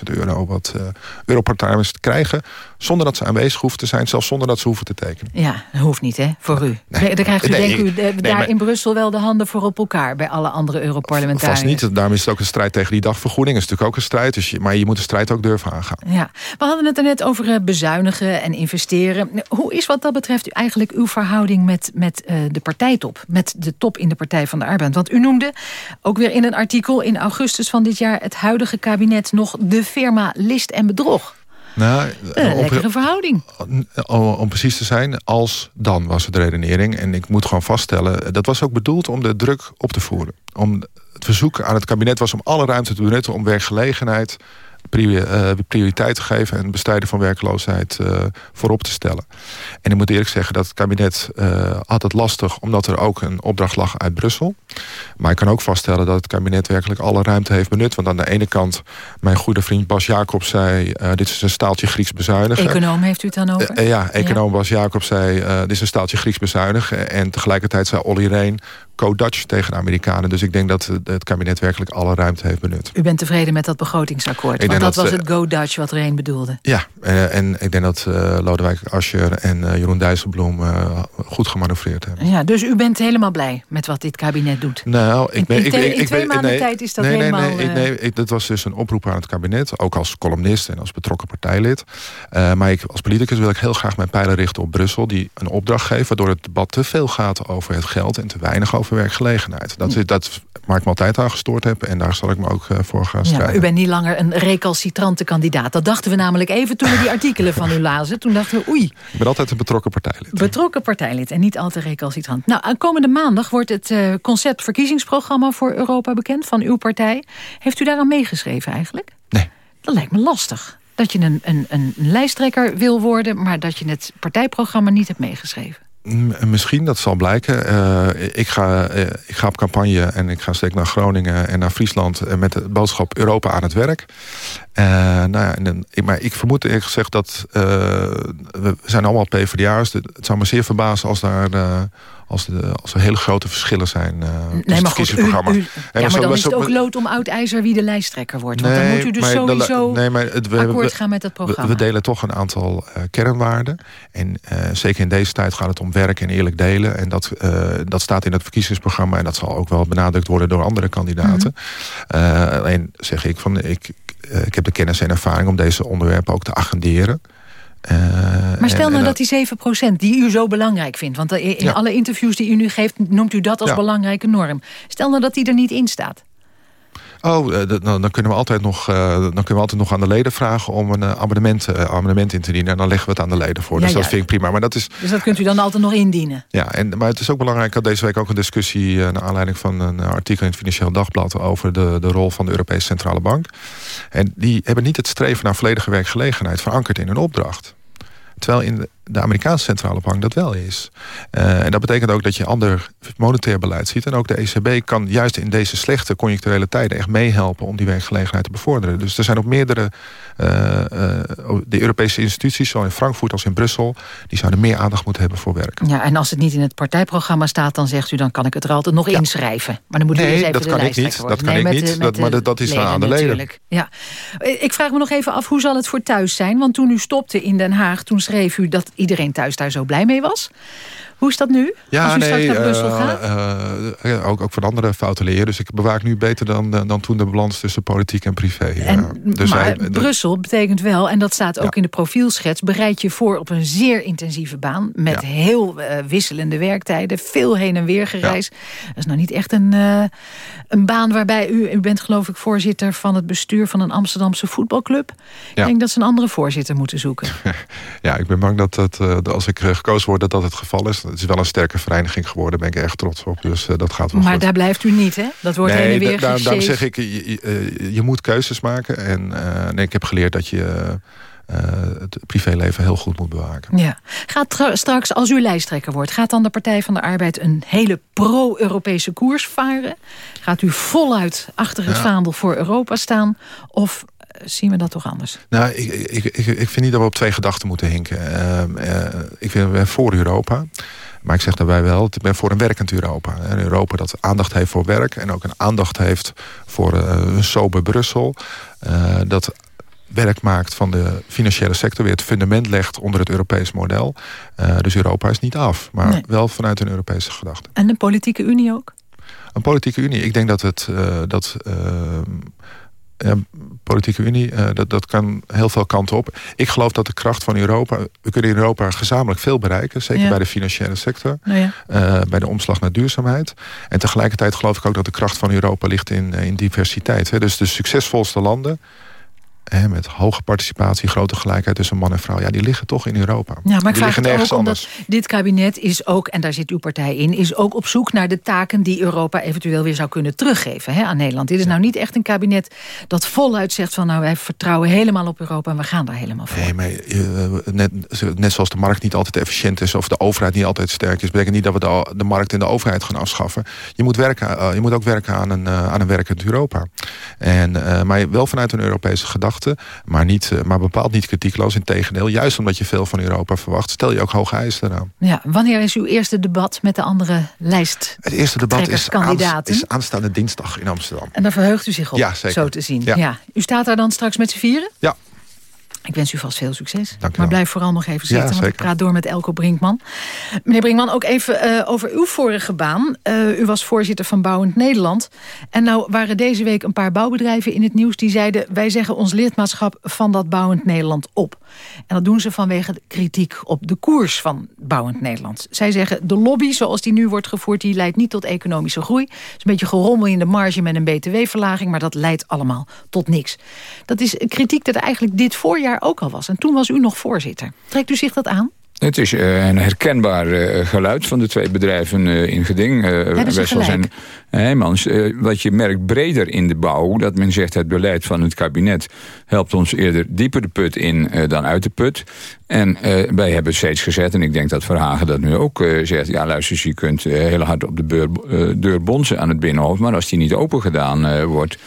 euro wat uh, Europartijmers krijgen... zonder dat ze aanwezig hoeven te zijn, zelfs zonder dat ze hoeven te tekenen. Ja, dat hoeft niet, hè? Voor u. Nee, dan krijgt u, denk u, daar in Brussel wel de handen voor op elkaar... bij alle andere Europarlementariërs. Vast niet. Daarom is het ook een strijd tegen die dagvergoeding. Dat is natuurlijk ook een strijd. Dus je, maar je moet de strijd ook durven aangaan. Ja. We hadden het er net over eh, bezuinigen en investeren. Hoe is wat dat betreft eigenlijk uw verhouding met, met uh, de partijtop? Met de top in de Partij van de Arbeid? Want u noemde ook weer in een artikel in augustus van dit jaar... het huidige kabinet nog de firma List en Bedrog. Nou, een op, lekkere verhouding. Om precies te zijn, als dan was het redenering. En ik moet gewoon vaststellen, dat was ook bedoeld om de druk op te voeren. Om, het verzoek aan het kabinet was om alle ruimte te benutten... om werkgelegenheid eh, prioriteit te geven... en bestrijden van werkloosheid uh, voorop te stellen. En ik moet eerlijk zeggen dat het kabinet uh, had het lastig... omdat er ook een opdracht lag uit Brussel. Maar ik kan ook vaststellen dat het kabinet werkelijk alle ruimte heeft benut. Want aan de ene kant, mijn goede vriend Bas Jacob zei... dit is een staaltje Grieks bezuinigen. Econoom heeft u het dan over? ja, econoom Bas Jacob zei... dit is een staaltje Grieks bezuinigen. En tegelijkertijd zei Olly Reen co-Dutch tegen de Amerikanen. Dus ik denk dat het kabinet werkelijk alle ruimte heeft benut. U bent tevreden met dat begrotingsakkoord? Ik want dat, was het go-Dutch wat Reen bedoelde. Ja, uh, en ik denk dat uh, Lodewijk Asscher en Jeroen Dijsselbloem goed gemanoeuvreerd hebben. Ja, dus u bent helemaal blij met wat dit kabinet doet? Nou, ik ben... In, in, ik, in twee maanden nee, tijd is dat nee, helemaal... Nee, nee, nee, dat was dus een oproep aan het kabinet. Ook als columnist en als betrokken partijlid. maar ik, als politicus wil ik heel graag mijn pijlen richten op Brussel... die een opdracht geeft waardoor het debat te veel gaat over het geld... en te weinig over werkgelegenheid. Dat is dat ik me altijd aan gestoord heb. En daar zal ik me ook eh, voor gaan strijden. Ja, u bent niet langer een recalcitrante kandidaat. Dat dachten we namelijk even toen we die artikelen van u lazen. Toen dachten we, oei. Ik ben altijd een betrokken partijlid. Betrokken partijlid en niet altijd recalcitrant. Nou, aankomende maandag wordt het uh, concept verkiezingsprogramma voor Europa bekend van uw partij. Heeft u daaraan meegeschreven eigenlijk? Nee. Dat lijkt me lastig. Dat je een, een, een lijsttrekker wil worden, maar dat je het partijprogramma niet hebt meegeschreven. Misschien, dat zal blijken. Uh, ik, ga, uh, ik ga op campagne en ik ga steeds naar Groningen en naar Friesland... Uh, met de boodschap Europa aan het werk. nou ja, maar ik vermoed eerlijk gezegd dat... we zijn allemaal PvdA'ers. Het zou me zeer verbazen als daar als, de, als er hele grote verschillen zijn uh, nee, maar goed, u, u, ja, maar, dan is het ook lood om oud ijzer wie de lijsttrekker wordt. Want dan moet u dus sowieso nee, maar het, we, akkoord gaan met het programma. We, delen toch een aantal uh, kernwaarden. En uh, zeker in deze tijd gaat het om werk en eerlijk delen. En dat, dat staat in het verkiezingsprogramma. En dat zal ook wel benadrukt worden door andere kandidaten. Mm -hmm. alleen zeg ik van... Ik, ik heb de kennis en ervaring om deze onderwerpen ook te agenderen. Uh, maar stel nou dat die 7% die u zo belangrijk vindt... want in alle interviews die u nu geeft noemt u dat als belangrijke norm. Stel nou dat die er niet in staat. Oh, eh, dan, dan, kunnen we altijd nog, uh, dan kunnen we altijd nog aan de leden vragen om een abonnement, uh, abonnement in te dienen. En dan leggen we het aan de leden voor. dus dat vind ik prima. Maar dat is, dus dat kunt u dan altijd nog indienen? Ja, en, maar het is ook belangrijk. Ik had deze week ook een discussie... naar aanleiding van een artikel in het Financieel Dagblad... over de, de rol van de Europese Centrale Bank. En die hebben niet het streven naar volledige werkgelegenheid... verankerd in hun opdracht. Terwijl in de Amerikaanse centrale bank dat wel is. Uh, en dat betekent ook dat je ander monetair beleid ziet. En ook de ECB kan juist in deze slechte conjuncturele tijden... echt meehelpen om die werkgelegenheid te bevorderen. Dus er zijn ook meerdere... Uh, uh, de Europese instituties, zowel in Frankfurt als in Brussel... die zouden meer aandacht moeten hebben voor werk. Ja, en als het niet in het partijprogramma staat... dan zegt u, dan kan ik het er altijd nog inschrijven. Maar dan moet u nee, eens even dat de kan ik niet. Dat kan ik niet. Dat, maar dat is aan de leden. Natuurlijk. Ja. Ik vraag me nog even af, hoe zal het voor thuis zijn? Want toen u stopte in Den Haag, toen schreef u... dat iedereen thuis daar zo blij mee was. Hoe is dat nu? Ja, Als u nee, straks naar Brussel uh, gaat? uh, ja, ook, ook van andere fouten leren. Dus ik bewaak nu beter dan, dan toen de balans tussen politiek en privé. En, dus maar hij, Brussel betekent wel, en dat staat ook in de profielschets... bereid je voor op een zeer intensieve baan... met Ja. heel wisselende werktijden, veel heen en weer gereisd. Dat is nou niet echt een, een baan waarbij u... u bent geloof ik voorzitter van het bestuur van een Amsterdamse voetbalclub. Ik denk dat ze een andere voorzitter moeten zoeken. Ja, ik ben bang dat, dat als ik gekozen word dat dat het geval is. Het is wel een sterke vereniging geworden, daar ben ik erg trots op. Dus dat gaat wel Maar goed. daar blijft u niet, hè? Dat wordt nee, heen en weer da daarom zeg ik, je, je, je, moet keuzes maken. En nee, ik heb geleerd dat je uh, het privéleven heel goed moet bewaken. Ja. Gaat straks, als u lijsttrekker wordt... gaat dan de Partij van de Arbeid een hele pro-Europese koers varen? Gaat u voluit achter het ja. vaandel voor Europa staan? Of zien we dat toch anders? Nou, ik, ik, ik, ik vind niet dat we op twee gedachten moeten hinken. Uh, uh, ik vind, we voor Europa... Maar ik zeg daarbij wel, ik ben voor een werkend Europa. Een Europa dat aandacht heeft voor werk... en ook een aandacht heeft voor uh, een sober Brussel. Uh, dat werk maakt van de financiële sector... weer het fundament legt onder het Europees model. Uh, dus Europa is niet af, maar nee. wel vanuit een Europese gedachte. En een politieke unie ook? Een politieke unie. Ik denk dat het... Uh, dat, uh, ja, politieke unie, uh, dat, dat kan heel veel kanten op. Ik geloof dat de kracht van Europa... We kunnen in Europa gezamenlijk veel bereiken. Zeker ja. bij de financiële sector. Nou ja. uh, bij de omslag naar duurzaamheid. En tegelijkertijd geloof ik ook dat de kracht van Europa ligt in, in diversiteit. Hè. Dus de succesvolste landen... Hè, met hoge participatie, grote gelijkheid tussen man en vrouw... ja, die liggen toch in Europa. Ja, maar ik die vraag het ook omdat dit kabinet is ook... en daar zit uw partij in... is ook op zoek naar de taken die Europa eventueel weer zou kunnen teruggeven hè, aan Nederland. Dit is nou niet echt een kabinet dat voluit zegt van... nou, wij vertrouwen helemaal op Europa en we gaan daar helemaal voor. Nee, maar uh, net, net zoals de markt niet altijd efficiënt is... of de overheid niet altijd sterk is... betekent niet dat we de, de markt en de overheid gaan afschaffen. Je moet, werken, uh, je moet ook werken aan een, uh, aan een werkend Europa. En, maar wel vanuit een Europese gedachte maar, niet, maar bepaald niet kritiekloos. Integendeel, juist omdat je veel van Europa verwacht... stel je ook hoge eisen eraan. Ja, wanneer is uw eerste debat met de andere lijst? Het eerste debat is, is aanstaande dinsdag in Amsterdam. En daar verheugt u zich op, ja, zo te zien. Ja. ja. U staat daar dan straks met z'n vieren? Ja. Ik wens u vast veel succes. Dank maar blijf vooral nog even zitten, ja, want ik praat door met Elko Brinkman. Meneer Brinkman, ook even uh, over uw vorige baan. Uh, u was voorzitter van Bouwend Nederland. En nou waren deze week een paar bouwbedrijven in het nieuws... die zeiden, wij zeggen ons lidmaatschap van dat Bouwend Nederland op. En dat doen ze vanwege kritiek op de koers van Bouwend Nederland. Zij zeggen, de lobby zoals die nu wordt gevoerd... die leidt niet tot economische groei. Het is een beetje gerommel in de marge met een btw-verlaging... maar dat leidt allemaal tot niks. Dat is kritiek dat eigenlijk dit voorjaar ook al was. En toen was u nog voorzitter. Trekt u zich dat aan? Het is uh, een herkenbaar uh, geluid van de twee bedrijven uh, in geding. Hebben ze en Heijmans. wat je merkt breder in de bouw... dat men zegt het beleid van het kabinet... helpt ons eerder dieper de put in dan uit de put. En wij hebben steeds gezet... en ik denk dat Verhagen dat nu ook zegt... ja, luister, je kunt heel hard op de beur, deur bonzen aan het Binnenhof... maar als die niet open gedaan wordt...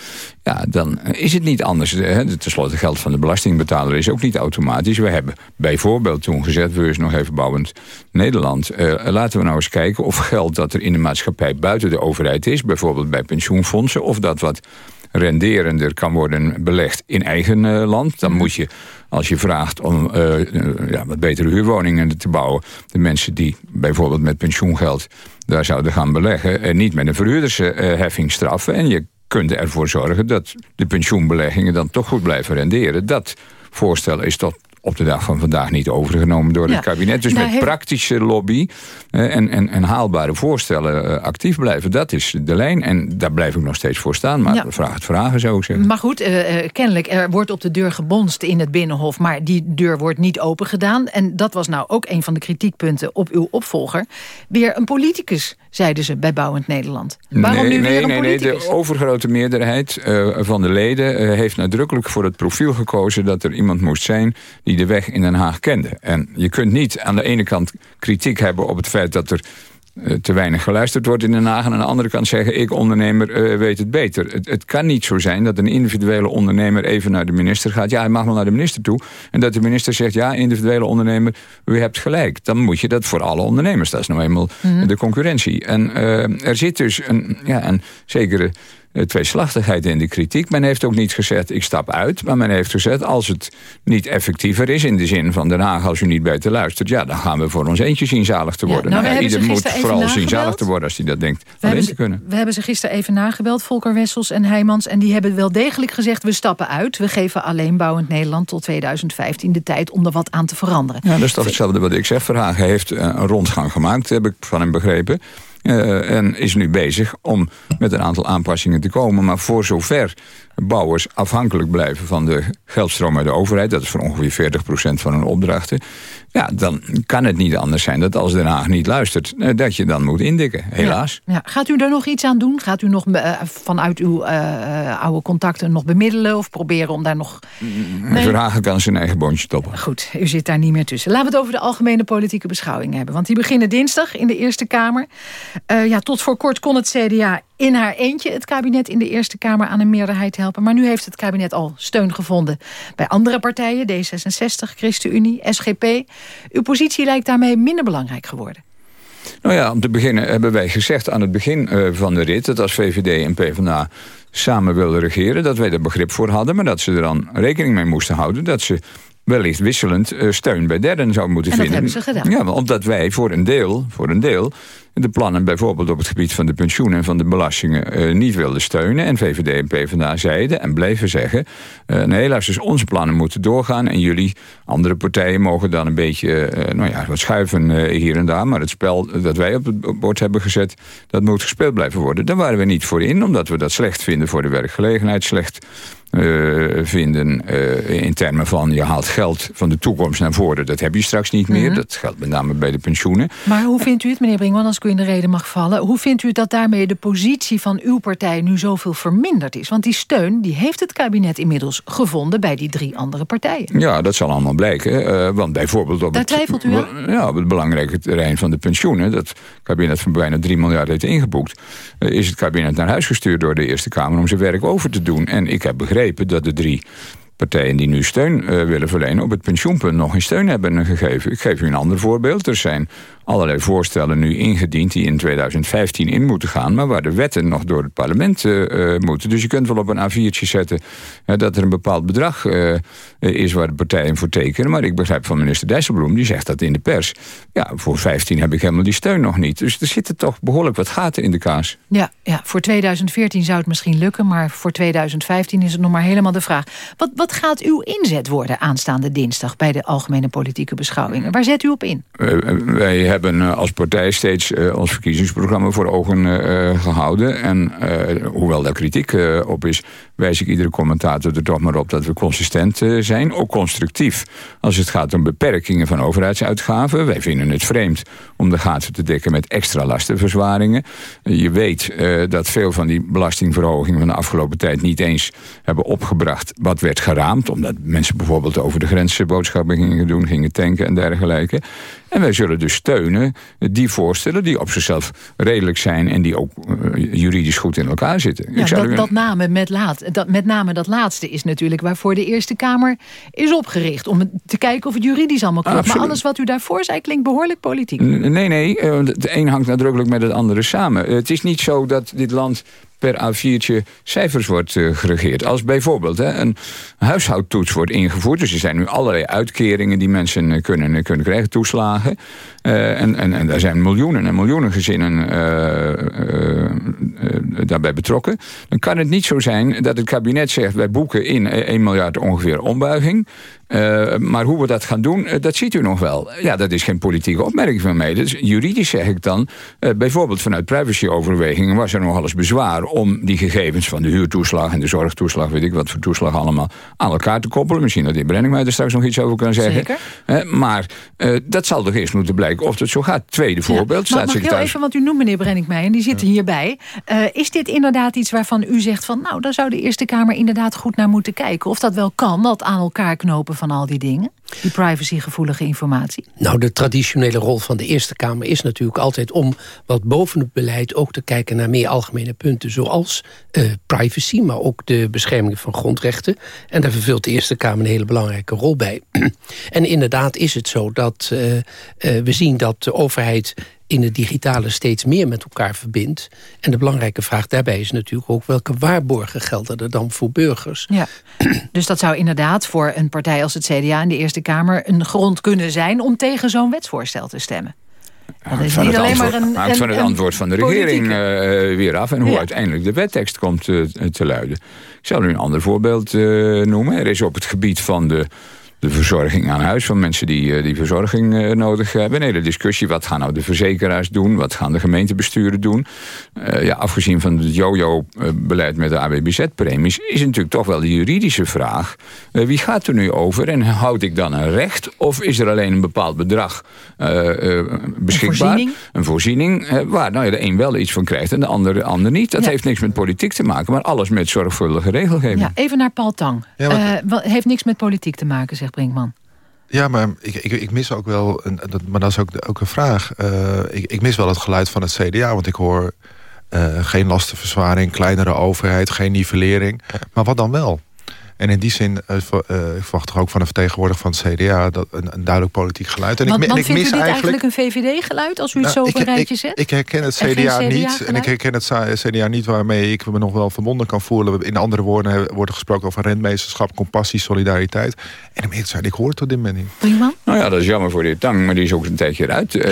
ja, dan is het niet anders. Ten slotte geld van de belastingbetaler is ook niet automatisch. We hebben bijvoorbeeld toen gezet... we nog even bouwend Nederland. Uh, laten we nou eens kijken of geld dat er in de maatschappij buiten de overheid is... bijvoorbeeld bij pensioenfondsen... of dat wat renderender kan worden belegd in eigen uh, land. Dan moet je, als je vraagt om uh, ja, wat betere huurwoningen te bouwen... de mensen die bijvoorbeeld met pensioengeld daar zouden gaan beleggen... en niet met een verhuurdersheffing straffen. En je kunt ervoor zorgen dat de pensioenbeleggingen dan toch goed blijven renderen. Dat voorstel is tot op de dag van vandaag niet overgenomen door Ja. het kabinet. Dus Nou, met praktische lobby eh, en, en, en haalbare voorstellen eh, actief blijven. Dat is de lijn. En daar blijf ik nog steeds voor staan. Maar Ja. vraag het vragen zou ik zeggen. Maar goed, eh, kennelijk, er wordt op de deur gebonst in het Binnenhof... maar die deur wordt niet open gedaan. En dat was nou ook een van de kritiekpunten op uw opvolger. Weer een politicus, zeiden ze bij Bouwend Nederland. Waarom nee, nu nee, weer een nee, nee, de overgrote meerderheid eh, van de leden eh, heeft nadrukkelijk voor het profiel gekozen dat er iemand moest zijn die de weg in Den Haag kende. En je kunt niet aan de ene kant kritiek hebben op het feit dat er te weinig geluisterd wordt in Den Haag. En aan de andere kant zeggen, ik ondernemer eh, weet het beter. Het, het kan niet zo zijn dat een individuele ondernemer even naar de minister gaat. Ja, hij mag wel naar de minister toe. En dat de minister zegt, ja, individuele ondernemer, u hebt gelijk. Dan moet je dat voor alle ondernemers. Dat is nou eenmaal Mhm. de concurrentie. En eh, er zit dus een, ja, een zekere tweeslachtigheid in de kritiek. Men heeft ook niet gezegd, ik stap uit. Maar men heeft gezegd, als het niet effectiever is... in de zin van Den Haag, als u niet beter luistert... ja, dan gaan we voor ons eentje zien zalig te worden. nou, nou, ieder moet vooral zien zalig nagebeld. te worden als hij dat denkt. We alleen hebben, te kunnen. ze, we hebben ze gisteren even nagebeld, Volker Wessels en Heijmans... en die hebben wel degelijk gezegd, we stappen uit. We geven alleen bouwend Nederland tot 2015 de tijd om er wat aan te veranderen. Ja, dat is toch hetzelfde wat ik zeg. Verhagen heeft eh, een rondgang gemaakt, heb ik van hem begrepen. Eh, en is nu bezig om met een aantal aanpassingen te komen. Maar voor zover bouwers afhankelijk blijven van de geldstroom uit de overheid... dat is voor ongeveer 40% van hun opdrachten... ja, dan kan het niet anders zijn dat als Den Haag niet luistert... eh, dat je dan moet indikken, helaas. Ja. Gaat u er nog iets aan doen? Gaat u nog eh, vanuit uw eh, oude contacten nog bemiddelen... of proberen om daar nog... Nee. Verhagen kan zijn eigen boontje toppen. Goed, u zit daar niet meer tussen. Laten we het over de algemene politieke beschouwing hebben. Want die beginnen dinsdag in de Eerste Kamer. Uh, ja, tot voor kort kon het CDA in haar eentje het kabinet in de Eerste Kamer aan een meerderheid helpen. Maar nu heeft het kabinet al steun gevonden bij andere partijen. D66, ChristenUnie, SGP. Uw positie lijkt daarmee minder belangrijk geworden. Nou ja, om te beginnen hebben wij gezegd aan het begin uh, van de rit... dat als VVD en PvdA samen wilden regeren... dat wij er begrip voor hadden, maar dat ze er dan rekening mee moesten houden... dat ze wellicht wisselend uh, steun bij derden zou moeten en vinden. dat hebben ze gedaan. Ja, omdat wij voor een deel, voor een deel de plannen bijvoorbeeld op het gebied van de pensioenen en van de belastingen uh, niet wilden steunen. En VVD en PvdA zeiden en bleven zeggen... Uh, nee, luister, onze plannen moeten doorgaan... en jullie, andere partijen, mogen dan een beetje uh, nou ja, wat schuiven hier en daar. Maar het spel dat wij op het bord hebben gezet... dat moet gespeeld blijven worden. Daar waren we niet voor in, omdat we dat slecht vinden voor de werkgelegenheid. Slecht uh, vinden uh, in termen van je haalt geld van de toekomst naar voren. Dat heb je straks niet meer. Mm -hmm. Dat geldt met name bij de pensioenen. Maar hoe vindt u het, meneer Brinkman, als ik u in de reden mag vallen... hoe vindt u dat daarmee de positie van uw partij nu zoveel verminderd is? Want die steun die heeft het kabinet inmiddels gevonden... bij die drie andere partijen. Ja, dat zal allemaal blijken. Uh, want bijvoorbeeld op Daar het, twijfelt u aan? Ja, op het belangrijke terrein van de pensioenen... dat kabinet van bijna 3 miljard heeft ingeboekt... is het kabinet naar huis gestuurd door de Eerste Kamer... om zijn werk over te doen. En ik heb begrepen dat de drie partijen die nu steun uh, willen verlenen... op het pensioenpunt nog geen steun hebben gegeven. Ik geef u een ander voorbeeld. Er zijn allerlei voorstellen nu ingediend... die in 2015 in moeten gaan... maar waar de wetten nog door het parlement uh, moeten. Dus je kunt wel op een A4'tje zetten... Uh, dat er een bepaald bedrag is waar de partijen voor tekenen. Maar ik begrijp van minister Dijsselbloem... die zegt dat in de pers. Ja, voor 15 heb ik helemaal die steun nog niet. Dus er zitten toch behoorlijk wat gaten in de kaas. Ja, ja voor 2014 zou het misschien lukken... maar voor 2015 is het nog maar helemaal de vraag. Wat, wat gaat uw inzet worden aanstaande dinsdag... bij de algemene politieke beschouwingen? Waar zet u op in? wij hebben als partij steeds uh, ons verkiezingsprogramma voor ogen uh, gehouden. En hoewel daar kritiek op is, wijs ik iedere commentator er toch maar op dat we consistent zijn. Ook constructief als het gaat om beperkingen van overheidsuitgaven. Wij vinden het vreemd om de gaten te dekken met extra lastenverzwaringen. Je weet dat veel van die belastingverhogingen van de afgelopen tijd niet eens hebben opgebracht wat werd geraamd. Omdat mensen bijvoorbeeld over de grens boodschappen gingen doen, gingen tanken en dergelijke. En wij zullen dus steunen die voorstellen die op zichzelf redelijk zijn... en die ook uh, juridisch goed in elkaar zitten. Ja, dat, u... dat, name met, laat, dat, met name dat laatste is natuurlijk waarvoor de Eerste Kamer is opgericht. Om te kijken of het juridisch allemaal klopt. Maar alles wat u daarvoor zei klinkt behoorlijk politiek. Nee, nee. Het een hangt nadrukkelijk met het andere samen. Het is niet zo dat dit land per A4'tje cijfers wordt uh, geregeerd. Als bijvoorbeeld hè, een huishoudtoets wordt ingevoerd... dus er zijn nu allerlei uitkeringen die mensen uh, kunnen, uh, kunnen krijgen, toeslagen... en, en, en daar zijn miljoenen en miljoenen gezinnen daarbij betrokken... dan kan het niet zo zijn dat het kabinet zegt... wij boeken in 1 miljard ongeveer ombuiging... Uh, maar hoe we dat gaan doen, uh, dat ziet u nog wel. Ja, dat is geen politieke opmerking van mij. Dus juridisch zeg ik dan, uh, bijvoorbeeld vanuit privacyoverwegingen... was er nogal eens bezwaar om die gegevens van de huurtoeslag... en de zorgtoeslag, weet ik wat voor toeslag allemaal... aan elkaar te koppelen. Misschien dat die Brenning mij er straks nog iets over kan zeggen. Zeker. maar dat zal toch eerst moeten blijken of dat zo gaat. Tweede voorbeeld. Ja, maar mag ik heel even, want u noemt meneer Brenningmeijer... en die zit hierbij. is dit inderdaad iets waarvan u zegt van... nou, daar zou de Eerste Kamer inderdaad goed naar moeten kijken... of dat wel kan, dat aan elkaar knopen van al die dingen? Die privacygevoelige informatie? Nou, de traditionele rol van de Eerste Kamer is natuurlijk altijd om wat boven het beleid ook te kijken naar meer algemene punten zoals uh, privacy, maar ook de bescherming van grondrechten. En daar vervult de Eerste Kamer een hele belangrijke rol bij. en inderdaad is het zo dat uh, uh, we zien dat de overheid in het digitale steeds meer met elkaar verbindt. En de belangrijke vraag daarbij is natuurlijk ook... welke waarborgen gelden er dan voor burgers? Ja. Dus dat zou inderdaad voor een partij als het CDA in de Eerste Kamer... een grond kunnen zijn om tegen zo'n wetsvoorstel te stemmen. Dat is niet alleen maar een, hangt van het antwoord van de regering uh, weer af... en hoe ja. uiteindelijk de wettekst komt uh, te luiden. Ik zal u een ander voorbeeld uh, noemen. Er is op het gebied van de de verzorging aan huis van mensen die, eh, die verzorging uh, nodig hebben. Een hele discussie, wat gaan nou de verzekeraars doen? Wat gaan de gemeentebesturen doen? Uh, ja, afgezien van het jojo-beleid met de AWBZ-premies... is natuurlijk toch wel de juridische vraag. wie gaat er nu over en houd ik dan een recht? Of is er alleen een bepaald bedrag beschikbaar? Een voorziening, een voorziening waar nou ja, de een wel iets van krijgt en de ander, ander niet. Dat ja. heeft niks met politiek te maken, maar alles met zorgvuldige regelgeving. Ja, even naar Paul Tang. Ja, wat... heeft niks met politiek te maken, zeg Brinkman. Ja, maar ik, ik, ik, mis ook wel, een, maar dat is ook, ook een vraag. Uh, ik, ik, mis wel het geluid van het CDA, want ik hoor uh, geen lastenverzwaring, kleinere overheid, geen nivellering. Maar wat dan wel? En in die zin uh, uh, ik verwacht toch ook van een vertegenwoordiger van het CDA... Dat een, een duidelijk politiek geluid. En want, ik, want ik mis u dit eigenlijk een VVD-geluid als u het nou, zo op een rijtje zet? Ik herken het CDA, niet. En ik herken het CDA niet waarmee ik me nog wel verbonden kan voelen. In andere woorden wordt er gesproken over rentmeesterschap... compassie, solidariteit. En de meerderheid, ik hoor het op dit moment niet. Prima. Nou ja, dat is jammer voor de tang, maar die is ook een tijdje eruit uh,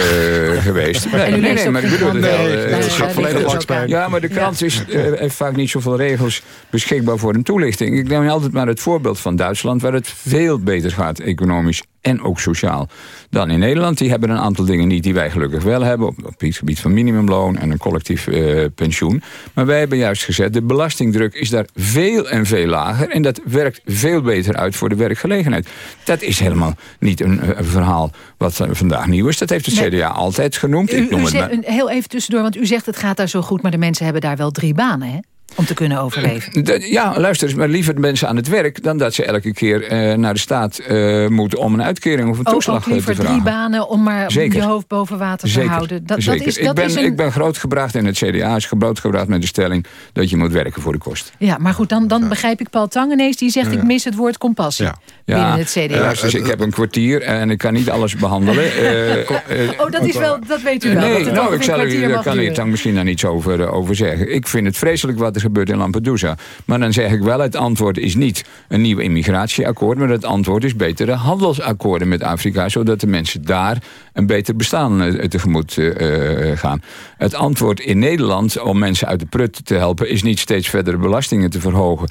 geweest. Nee, nee, nee, maar ik bedoel het wel. volledig langs bij. Ja, maar de krant is, heeft vaak niet zoveel regels beschikbaar voor een toelichting. Ik denk altijd maar het voorbeeld van Duitsland... waar het veel beter gaat economisch en ook sociaal dan in Nederland. Die hebben een aantal dingen niet die wij gelukkig wel hebben... op, op het gebied van minimumloon en een collectief uh, pensioen. Maar wij hebben juist gezet, de belastingdruk is daar veel en veel lager... en dat werkt veel beter uit voor de werkgelegenheid. Dat is helemaal niet een, een verhaal wat vandaag nieuw is. Dat heeft het CDA altijd genoemd. U, Ik noem u het zegt, maar... Heel even tussendoor, want u zegt het gaat daar zo goed... maar de mensen hebben daar wel drie banen, hè? Om te kunnen overleven. De, ja, luister, maar liever mensen aan het werk... dan dat ze elke keer uh, naar de staat uh, moeten om een uitkering of een toeslag te vragen. liever drie banen om maar Zeker. je hoofd boven water Zeker. te houden. Dat, Zeker. Dat is, ik, dat ben, is een... ik ben grootgebracht in het CDA. is grootgebracht met de stelling dat je moet werken voor de kost. Ja, maar goed, dan, dan begrijp ik Paul Tang ineens. Die zegt, ik mis het woord compassie ja. binnen het CDA. Luister, ik heb een kwartier en ik kan niet alles behandelen. uh, oh, dat is wel, dat weet u wel. Nee, dat nou, ik zal u, kan hier Tang misschien daar niets over, over zeggen. Ik vind het vreselijk wat gebeurt in Lampedusa. Maar dan zeg ik wel, het antwoord is niet een nieuw immigratieakkoord... maar het antwoord is betere handelsakkoorden met Afrika... zodat de mensen daar een beter bestaan tegemoet uh, gaan. Het antwoord in Nederland om mensen uit de prut te helpen... is niet steeds verdere belastingen te verhogen...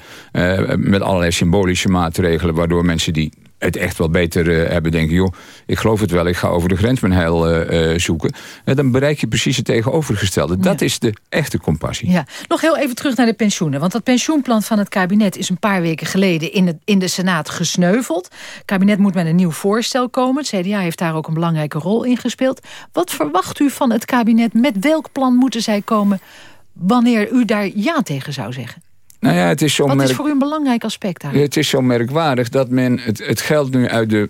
Met allerlei symbolische maatregelen... waardoor mensen die het echt wel beter uh, hebben denken... joh, ik geloof het wel, ik ga over de grens mijn heil uh, uh, zoeken. dan bereik je precies het tegenovergestelde. Dat is de echte compassie. Ja. Nog heel even terug naar de pensioenen. Want dat pensioenplan van het kabinet is een paar weken geleden... in, het, in de Senaat gesneuveld. Het kabinet moet met een nieuw voorstel komen. Het CDA heeft daar ook een belangrijke rol in gespeeld. Wat verwacht u van het kabinet? Met welk plan moeten zij komen... wanneer u daar ja tegen zou zeggen? Nou ja, het is zo Wat is voor u een belangrijk aspect daar? Het is zo merkwaardig dat men het, het geld nu uit de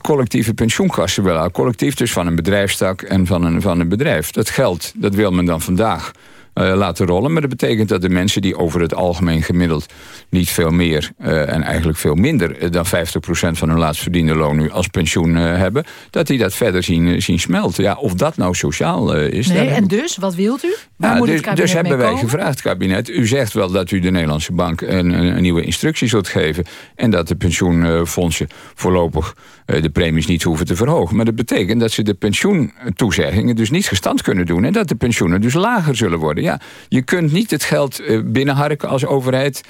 collectieve pensioenkassen wil halen. Collectief dus van een bedrijfstak en van een, van een bedrijf. Dat geld, dat wil men dan vandaag uh, laten rollen. Maar dat betekent dat de mensen die over het algemeen gemiddeld... niet veel meer uh, en eigenlijk veel minder dan 50% van hun laatst verdiende loon... nu als pensioen hebben, dat die dat verder zien, zien smelten. Ja, of dat nou sociaal is... Nee, en dus, wat wilt u? Waar ja, moet dus, het kabinet dus hebben wij komen? gevraagd, kabinet... u zegt wel dat u de Nederlandse bank een, een, een nieuwe instructie zult geven... en dat de pensioenfondsen voorlopig de premies niet hoeven te verhogen. Maar dat betekent dat ze de pensioentoezeggingen dus niet gestand kunnen doen... en dat de pensioenen dus lager zullen worden. Ja, je kunt niet het geld binnenharken als overheid...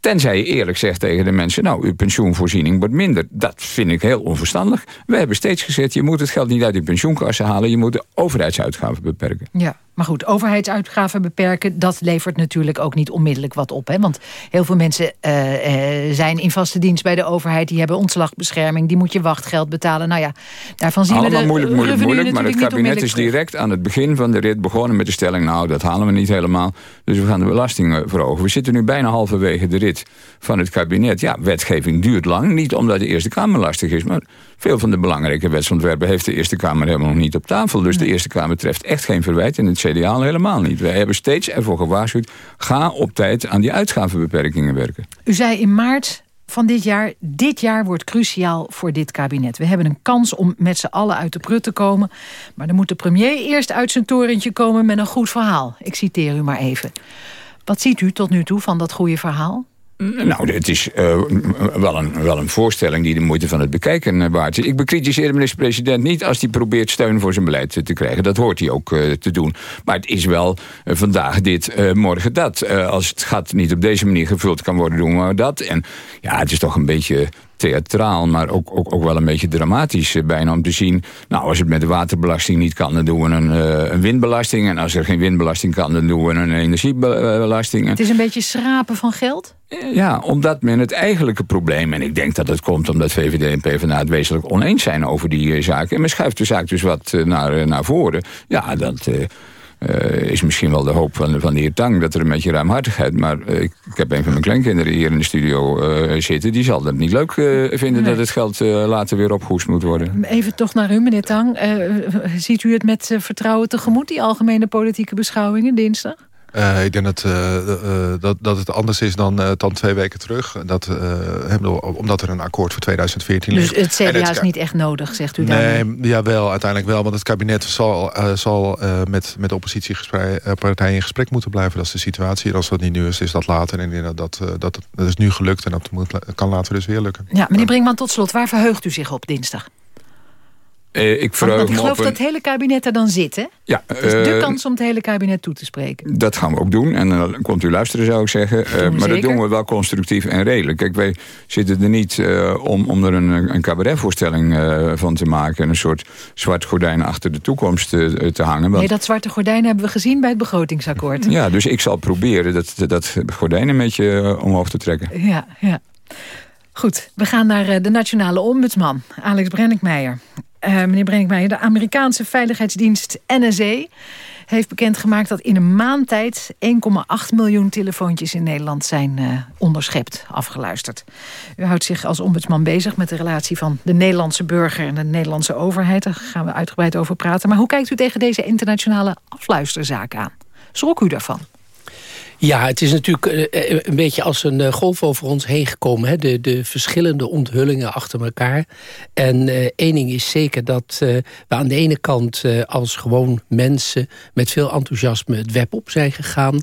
Tenzij je eerlijk zegt tegen de mensen... nou, uw pensioenvoorziening wordt minder. Dat vind ik heel onverstandig. We hebben steeds gezegd... je moet het geld niet uit de pensioenkassen halen... je moet de overheidsuitgaven beperken. Ja, maar goed, overheidsuitgaven beperken... dat levert natuurlijk ook niet onmiddellijk wat op. Hè? Want heel veel mensen uh, uh, zijn in vaste dienst bij de overheid... die hebben ontslagbescherming, die moet je wachtgeld betalen. Nou ja, daarvan zien Allemaal we de moeilijk, moeilijk, moeilijk. Maar het kabinet is direct aan het begin van de rit begonnen met de stelling... nou, dat halen we niet helemaal, dus we gaan de belastingen verhogen. We zitten nu bijna halverwege de rit van het kabinet. Ja, wetgeving duurt lang. Niet omdat de Eerste Kamer lastig is, maar veel van de belangrijke wetsontwerpen heeft de Eerste Kamer helemaal nog niet op tafel. Dus de Eerste Kamer treft echt geen verwijt en het CDA helemaal niet. Wij hebben steeds ervoor gewaarschuwd, ga op tijd aan die uitgavenbeperkingen werken. U zei in maart van dit jaar. Dit jaar wordt cruciaal voor dit kabinet. We hebben een kans om met z'n allen uit de prut te komen. Maar dan moet de premier eerst uit zijn torentje komen met een goed verhaal. Ik citeer u maar even. Wat ziet u tot nu toe van dat goede verhaal? Nou, het is uh, wel, een, wel een voorstelling die de moeite van het bekijken uh, waard is. Ik bekritiseer de minister-president niet als hij probeert steun voor zijn beleid te krijgen. Dat hoort hij ook te doen. Maar het is wel vandaag dit, morgen dat. als het gat niet op deze manier gevuld kan worden, doen we dat. En ja, het is toch een beetje theatraal, maar ook, ook, ook wel een beetje dramatisch eh, bijna om te zien. Nou, als het met de waterbelasting niet kan, dan doen we een, een windbelasting. En als er geen windbelasting kan, dan doen we een energiebelasting. Het is een beetje schrapen van geld? Ja, omdat men het eigenlijke probleem... en ik denk dat het komt omdat VVD en PvdA het wezenlijk oneens zijn over die uh, zaken... en men schuift de zaak dus wat naar, naar voren. Ja, dat... Uh, is misschien wel de hoop van, van de heer Tang dat er een beetje ruimhartigheid. Maar uh, ik, ik, heb een van mijn kleinkinderen hier in de studio uh, zitten. Die zal het niet leuk vinden nee. dat het geld later weer opgehoest moet worden. Even toch naar u, meneer Tang. ziet u het met vertrouwen tegemoet, die algemene politieke beschouwingen dinsdag? Uh, ik denk dat, uh, uh, dat, dat het anders is dan, dan twee weken terug. Dat, omdat er een akkoord voor 2014 ligt. Dus het CDA het, is niet echt nodig, zegt u dan? Nee, jawel, uiteindelijk wel. Want het kabinet zal, zal met, met oppositiepartijen in gesprek moeten blijven. Dat is de situatie. En als dat niet nu is, is dat later. En dat, dat, dat, dat is nu gelukt en dat moet, kan later dus weer lukken. Ja, meneer Brinkman, tot slot. Waar verheugt u zich op dinsdag? Uh, ik verheug Want ik geloof dat het hele kabinet er dan zit, hè? Ja. Het is de kans om het hele kabinet toe te spreken. Dat gaan we ook doen. En dan komt u luisteren, zou ik zeggen. Uh, maar zeker. dat doen we wel constructief en redelijk. Kijk, wij zitten er niet uh, om, om er een, een cabaretvoorstelling van te maken. Een soort zwart gordijn achter de toekomst te hangen. Want... Nee, dat zwarte gordijn hebben we gezien bij het begrotingsakkoord. Ja, dus ik zal proberen dat, dat gordijn een beetje omhoog te trekken. Ja, ja. Goed, we gaan naar de nationale ombudsman, Alex Brenninkmeijer. Uh, meneer Brenkmeijer, de Amerikaanse veiligheidsdienst NSA heeft bekendgemaakt dat in een maand tijd 1,8 miljoen telefoontjes in Nederland zijn uh, onderschept, afgeluisterd. U houdt zich als ombudsman bezig met de relatie van de Nederlandse burger en de Nederlandse overheid. Daar gaan we uitgebreid over praten. Maar hoe kijkt u tegen deze internationale afluisterzaak aan? Schrok u daarvan? Ja, het is natuurlijk uh, een beetje als een uh, golf over ons heen gekomen. Hè? De, de verschillende onthullingen achter elkaar. En uh, één ding is zeker dat we aan de ene kant als gewoon mensen... met veel enthousiasme het web op zijn gegaan.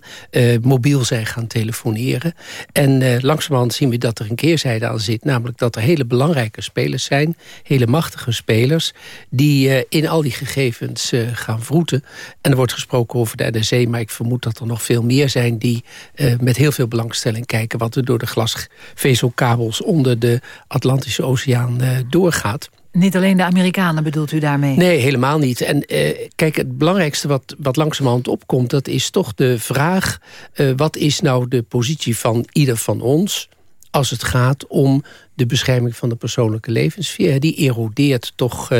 mobiel zijn gaan telefoneren. En langzamerhand zien we dat er een keerzijde aan zit. Namelijk dat er hele belangrijke spelers zijn. Hele machtige spelers. Die in al die gegevens gaan vroeten. En er wordt gesproken over de NRC. Maar ik vermoed dat er nog veel meer zijn die uh, met heel veel belangstelling kijken... wat er door de glasvezelkabels onder de Atlantische Oceaan uh, doorgaat. Niet alleen de Amerikanen bedoelt u daarmee? Nee, helemaal niet. En uh, kijk, het belangrijkste wat, wat langzamerhand opkomt... dat is toch de vraag... wat is nou de positie van ieder van ons als het gaat om de bescherming van de persoonlijke levenssfeer. Die erodeert toch,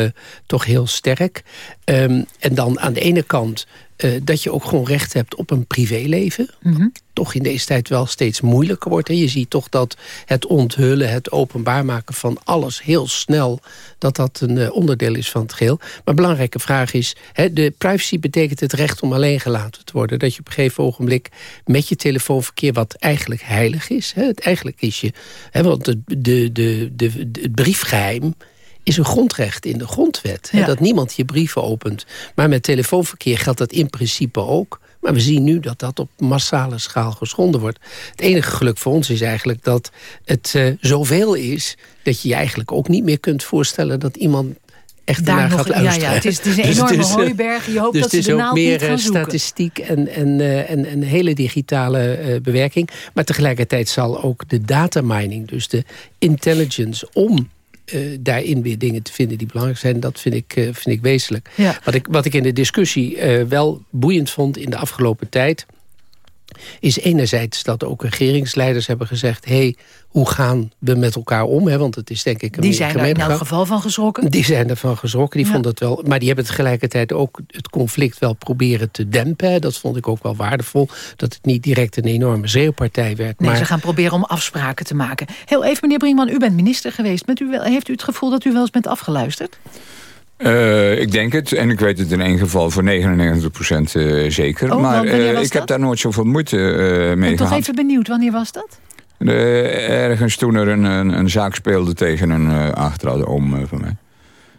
toch heel sterk. Um, en dan aan de ene kant uh, dat je ook gewoon recht hebt op een privéleven. Mm -hmm. Toch in deze tijd wel steeds moeilijker wordt. En je ziet toch dat het onthullen, het openbaar maken van alles heel snel... dat dat een uh, onderdeel is van het geheel. Maar een belangrijke vraag is... Hè, de privacy betekent het recht om alleen gelaten te worden. Dat je op een gegeven ogenblik met je telefoonverkeer... wat eigenlijk heilig is. Hè, het eigenlijk is je... Hè, want de, de, de, de, het briefgeheim is een grondrecht in de grondwet. Ja. Dat niemand je brieven opent. Maar met telefoonverkeer geldt dat in principe ook. Maar we zien nu dat dat op massale schaal geschonden wordt. Het enige geluk voor ons is eigenlijk dat het uh, zoveel is... dat je je eigenlijk ook niet meer kunt voorstellen dat iemand echt daar nog, gaat luisteren. Ja, ja, het, is, het is een enorme dus, hooiberg. Je hoopt dus dat ze de naald niet gaan meer statistiek en, en, uh, en een hele digitale uh, bewerking. Maar tegelijkertijd zal ook de datamining, dus de intelligence om uh, daarin weer dingen te vinden die belangrijk zijn. Dat vind ik, uh, vind ik wezenlijk. Ja. Wat, ik, wat ik in de discussie uh, wel boeiend vond in de afgelopen tijd is enerzijds dat ook regeringsleiders hebben gezegd... hey, hoe gaan we met elkaar om? Hè? Want het is denk ik een Die zijn er in elk geval van geschrokken? Die zijn ervan geschrokken, die ja. vonden het wel... maar die hebben tegelijkertijd ook het conflict wel proberen te dempen. Dat vond ik ook wel waardevol. Dat het niet direct een enorme zeeuwpartij werd. Nee, maar... ze gaan proberen om afspraken te maken. Heel even, meneer Brinkman, u bent minister geweest. Met u wel, heeft u het gevoel dat u wel eens bent afgeluisterd? Uh, ik denk het. En ik weet het in één geval voor 99% uh, zeker. Oh, maar uh, ik dat? heb daar nooit zoveel moeite mee ben gehad. toch even benieuwd, wanneer was dat? ergens toen er een, een, een, zaak speelde tegen een uh, oom van mij.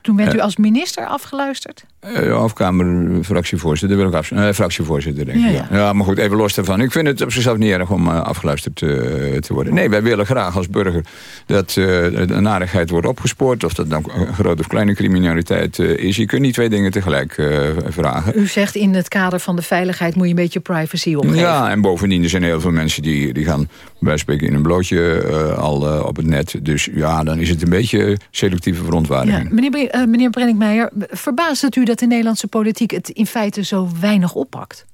Toen bent u als minister afgeluisterd? Uh, afkamer, fractievoorzitter, wil ik af, uh, fractievoorzitter denk ik. Ja, ja. ja, maar goed, even los daarvan. Ik vind het op zichzelf niet erg om uh, afgeluisterd te worden. Nee, wij willen graag als burger dat de narigheid wordt opgespoord. Of dat dan grote of kleine criminaliteit is. Je kunt niet twee dingen tegelijk vragen. U zegt in het kader van de veiligheid moet je een beetje privacy opgeven. Ja, en bovendien er zijn heel veel mensen die, die gaan bij spreken in een blootje al op het net. Dus ja, dan is het een beetje selectieve verontwaardiging. Ja, meneer, meneer Brenninkmeijer, verbaast het u dat de Nederlandse politiek het in feite zo weinig oppakt?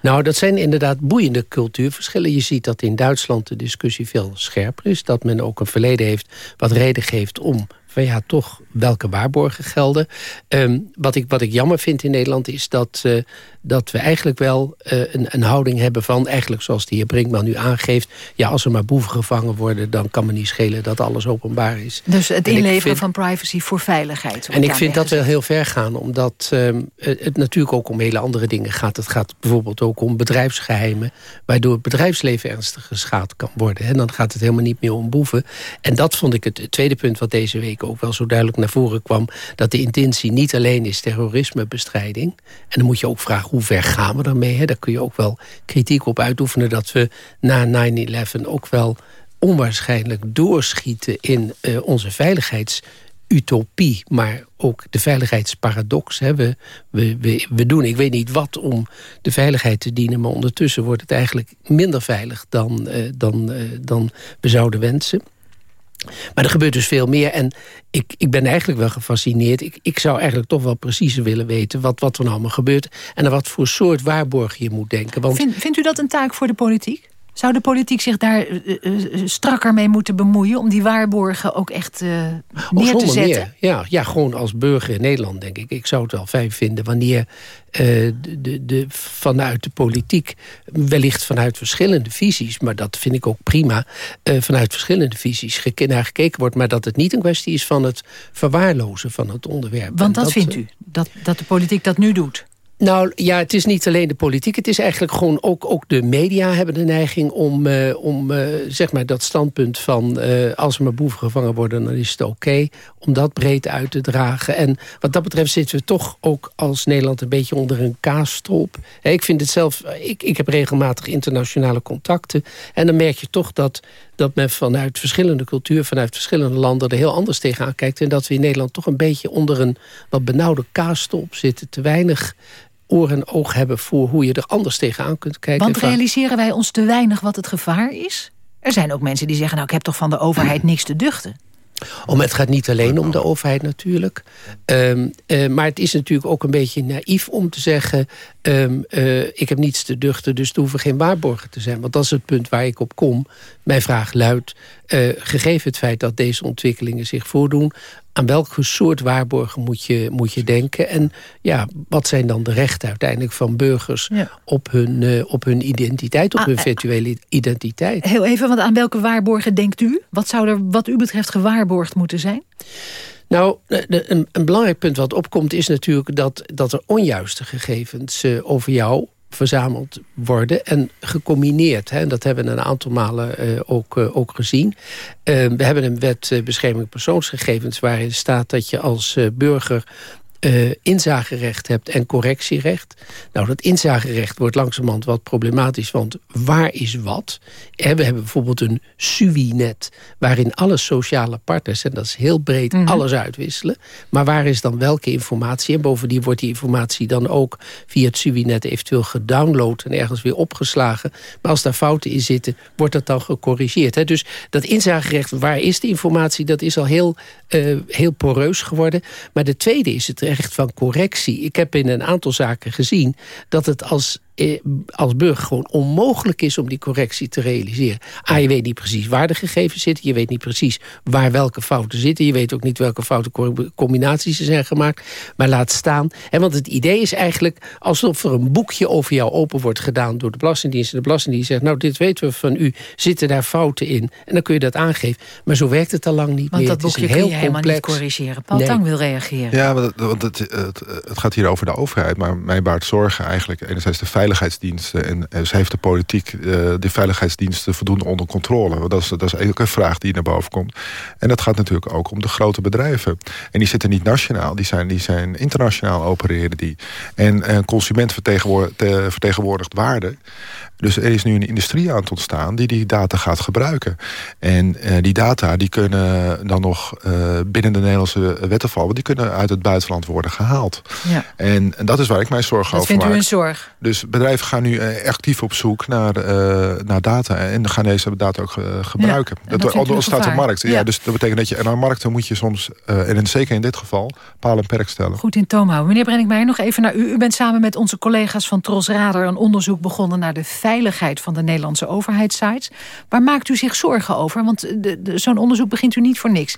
Nou, dat zijn inderdaad boeiende cultuurverschillen. Je ziet dat in Duitsland de discussie veel scherper is. Dat men ook een verleden heeft wat reden geeft om van ja, toch welke waarborgen gelden. Ehm, wat, ik, wat ik jammer vind in Nederland is dat, uh, dat we eigenlijk wel uh, een, een houding hebben van... eigenlijk zoals de heer Brinkman nu aangeeft... ja, als er maar boeven gevangen worden... dan kan me niet schelen dat alles openbaar is. Dus het inleveren van privacy voor veiligheid. En ik vind dat wel heel ver gaan. Omdat uh, het natuurlijk ook om hele andere dingen gaat. Het gaat bijvoorbeeld ook om bedrijfsgeheimen... waardoor het bedrijfsleven ernstig geschaad kan worden. En dan gaat het helemaal niet meer om boeven. En dat vond ik het tweede punt wat deze week ook wel zo duidelijk naar voren kwam... dat de intentie niet alleen is terrorismebestrijding. En dan moet je ook vragen, hoe ver gaan we daarmee? Hè? Daar kun je ook wel kritiek op uitoefenen... dat we na 9-11 ook wel onwaarschijnlijk doorschieten... in uh, onze veiligheidsutopie, maar ook de veiligheidsparadox. Hè. We, we, we, doen, ik weet niet wat, om de veiligheid te dienen... maar ondertussen wordt het eigenlijk minder veilig dan, uh, dan, uh, dan we zouden wensen. Maar er gebeurt dus veel meer. En ik, ik ben eigenlijk wel gefascineerd. Ik, ik zou eigenlijk toch wel preciezer willen weten... wat, wat er nou allemaal gebeurt. En naar wat voor soort waarborg je moet denken. Want... Vind, vindt u dat een taak voor de politiek? Zou de politiek zich daar uh, uh, strakker mee moeten bemoeien... om die waarborgen ook echt uh, neer te zetten? Meer. Ja, ja, gewoon als burger in Nederland, denk ik. Ik zou het wel fijn vinden wanneer de, de, de, vanuit de politiek... wellicht vanuit verschillende visies, maar dat vind ik ook prima... vanuit verschillende visies naar gekeken wordt... maar dat het niet een kwestie is van het verwaarlozen van het onderwerp. Want dat, dat vindt u, dat, dat de politiek dat nu doet? Nou ja, het is niet alleen de politiek. Het is eigenlijk gewoon ook, ook de media hebben de neiging om, uh, om uh, zeg maar dat standpunt van... Uh, als er maar boeven gevangen worden, dan is het oké. om dat breed uit te dragen. En wat dat betreft zitten we toch ook als Nederland een beetje onder een kaasstolp. Ik vind het zelf... Ik, ik heb regelmatig internationale contacten. En dan merk je toch dat, dat men vanuit verschillende culturen... vanuit verschillende landen er heel anders tegenaan kijkt. En dat we in Nederland toch een beetje onder een wat benauwde kaasstolp zitten. Te weinig oor en oog hebben voor hoe je er anders tegenaan kunt kijken. Want realiseren wij ons te weinig wat het gevaar is? Er zijn ook mensen die zeggen, nou ik heb toch van de overheid niks te duchten. Om, het gaat niet alleen om de overheid natuurlijk. Um, uh, maar het is natuurlijk ook een beetje naïef om te zeggen... Um, uh, ik heb niets te duchten, dus er hoeven geen waarborgen te zijn. Want dat is het punt waar ik op kom. Mijn vraag luidt, uh, gegeven het feit dat deze ontwikkelingen zich voordoen aan welke soort waarborgen moet je, moet je denken? En ja, wat zijn dan de rechten uiteindelijk van burgers... op, hun, uh, op hun identiteit, op ah, hun eh, virtuele identiteit? Heel even, want aan welke waarborgen denkt u? Wat zou er wat u betreft gewaarborgd moeten zijn? Nou, een, een, belangrijk punt wat opkomt is natuurlijk... dat, dat er onjuiste gegevens uh, over jou verzameld worden en gecombineerd. Hè. Dat hebben we een aantal malen uh, ook, uh, ook gezien. Uh, we hebben een wet bescherming persoonsgegevens... waarin staat dat je als burger uh, inzagerecht hebt en correctierecht. Nou, dat inzagerecht wordt langzamerhand wat problematisch, want waar is wat? we hebben bijvoorbeeld een SUI-net, waarin alle sociale partners, en dat is heel breed, mhm. alles uitwisselen. Maar waar is dan welke informatie? En bovendien wordt die informatie dan ook via het SUI-net eventueel gedownload en ergens weer opgeslagen. Maar als daar fouten in zitten, wordt dat dan gecorrigeerd. Hè? Dus dat inzagerecht, waar is de informatie, dat is al heel, uh, heel poreus geworden. Maar de tweede is het recht van correctie. Ik heb in een aantal zaken gezien dat het als eh, als burger gewoon onmogelijk is om die correctie te realiseren. Ah, je weet niet precies waar de gegevens zitten. Je weet niet precies waar welke fouten zitten. Je weet ook niet welke foute combinaties er zijn gemaakt. Maar laat staan. En want het idee is eigenlijk alsof er een boekje over jou open wordt gedaan door de Belastingdienst. En de Belastingdienst zegt, nou dit weten we van u. Zitten daar fouten in? En dan kun je dat aangeven. Maar zo werkt het al lang niet want meer. Want dat boekje kun je helemaal niet corrigeren. Paul Tang wil reageren. Ja, want, het, het, het, gaat hier over de overheid. Maar mij baart zorgen eigenlijk enerzijds de veiligheidsdiensten... en ze heeft de politiek uh, de veiligheidsdiensten voldoende onder controle. Dat is, dat is een vraag die naar boven komt. En dat gaat natuurlijk ook om de grote bedrijven. En die zitten niet nationaal, die zijn, die zijn internationaal opereren die. En consument vertegenwoordigt, vertegenwoordigt waarde. Dus er is nu een industrie aan het ontstaan die die data gaat gebruiken. En uh, die data die kunnen dan nog uh, binnen de Nederlandse wetten vallen. Die kunnen uit het buitenland worden gehaald. Ja. En, en dat is waar ik mij zorgen dat over maak. Dat vindt u een zorg? Dus bedrijven gaan nu uh, actief op zoek naar, naar data. En gaan deze data ook gebruiken. Ja, dat, dat staat op markt. Ja. ja. dus dat betekent dat je... En aan markten moet je soms, en zeker in dit geval, paal en perk stellen. Goed in toom houden. Meneer Brenninkmeijer, nog even naar u. U bent samen met onze collega's van Tros Radar... een onderzoek begonnen naar de veiligheid van de Nederlandse overheidssites. Waar maakt u zich zorgen over? Want zo'n onderzoek begint u niet voor niks.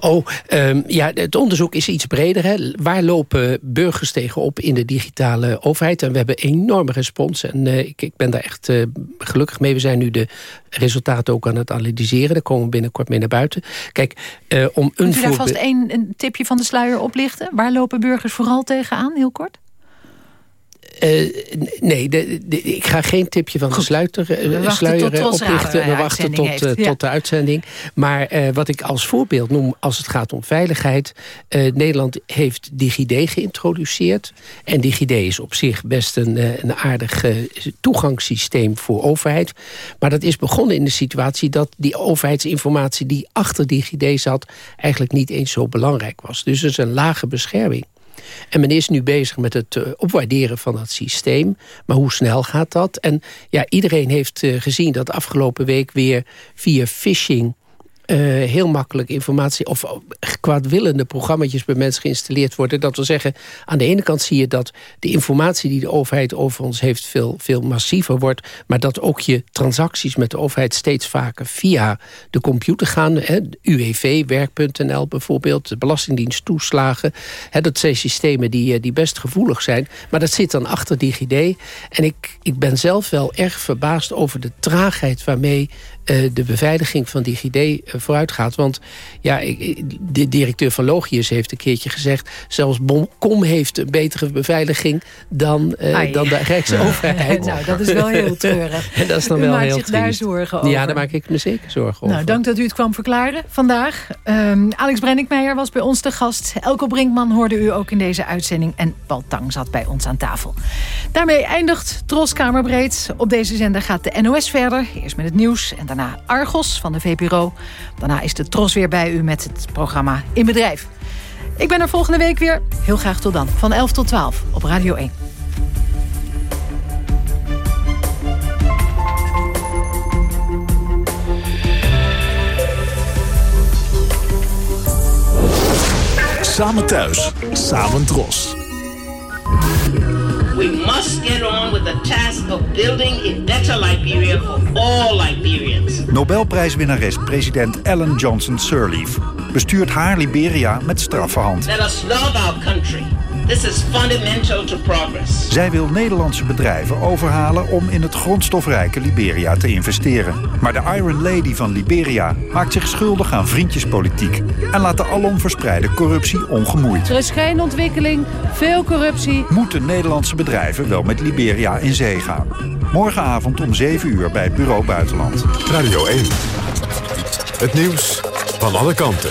Oh, um, ja, het onderzoek is iets breder. Hè. Waar lopen burgers tegenop in de digitale overheid? En we hebben enorme respons. En uh, ik, ik, ben daar echt uh, gelukkig mee. We zijn nu de resultaten ook aan het analyseren. Daar komen we binnenkort mee naar buiten. Kijk, uh, om een Kunt u daar vast één een tipje van de sluier oplichten? Waar lopen burgers vooral tegenaan, heel kort? Uh, nee, de, de, ik ga geen tipje van de sluiter, uh, sluier oplichten. We wachten tot, ja. tot de uitzending. Maar wat ik als voorbeeld noem als het gaat om veiligheid... Nederland heeft DigiD geïntroduceerd. En DigiD is op zich best een, een aardig toegangssysteem voor overheid. Maar dat is begonnen in de situatie dat die overheidsinformatie... die achter DigiD zat, eigenlijk niet eens zo belangrijk was. Dus het is een lage bescherming. En men is nu bezig met het uh, opwaarderen van dat systeem. Maar hoe snel gaat dat? En ja, iedereen heeft uh, gezien dat afgelopen week weer via phishing... Uh, heel makkelijk informatie of kwaadwillende programma's bij mensen geïnstalleerd worden. Dat wil zeggen, aan de ene kant zie je dat de informatie die de overheid over ons heeft veel, veel massiever wordt. Maar dat ook je transacties met de overheid steeds vaker via de computer gaan. Hè, UWV, werk.nl bijvoorbeeld, de Belastingdienst toeslagen. Hè, dat zijn systemen die, die best gevoelig zijn. Maar dat zit dan achter DigiD. En ik, ik ben zelf wel erg verbaasd over de traagheid waarmee de beveiliging van DigiD uh, vooruit gaat. Want ja, ik, de directeur van Logius heeft een keertje gezegd... zelfs Bomcom heeft een betere beveiliging dan, uh, dan de Rijksoverheid. nou, dat is wel heel treurig. en dat is dan u wel maakt heel zich daar zorgen over. Ja, daar maak ik me zeker zorgen over. Nou, dank dat u het kwam verklaren vandaag. Um, Alex Brenninkmeijer was bij ons te gast. Elko Brinkman hoorde u ook in deze uitzending. En Paul Tang zat bij ons aan tafel. Daarmee eindigt Tros Kamerbreed. Op deze zender gaat de NOS verder. Eerst met het nieuws en daarna Argos van de VPRO. Daarna is de Tros weer bij u met het programma In Bedrijf. Ik ben er volgende week weer. Heel graag tot dan. Van 11 tot 12 op Radio 1. Samen thuis, samen Tros. We must get on with the task of building a better Liberia for all Liberians. Nobelprijswinnares president Ellen Johnson Sirleaf bestuurt haar Liberia met straffe hand. Let us love our country. This is fundamental to progress. Zij wil Nederlandse bedrijven overhalen om in het grondstofrijke Liberia te investeren. Maar de Iron Lady van Liberia maakt zich schuldig aan vriendjespolitiek... en laat de alom verspreide corruptie ongemoeid. Er is geen ontwikkeling, veel corruptie. Moeten Nederlandse bedrijven wel met Liberia in zee gaan? Morgenavond om 7 uur bij Bureau Buitenland. Radio 1. Het nieuws van alle kanten.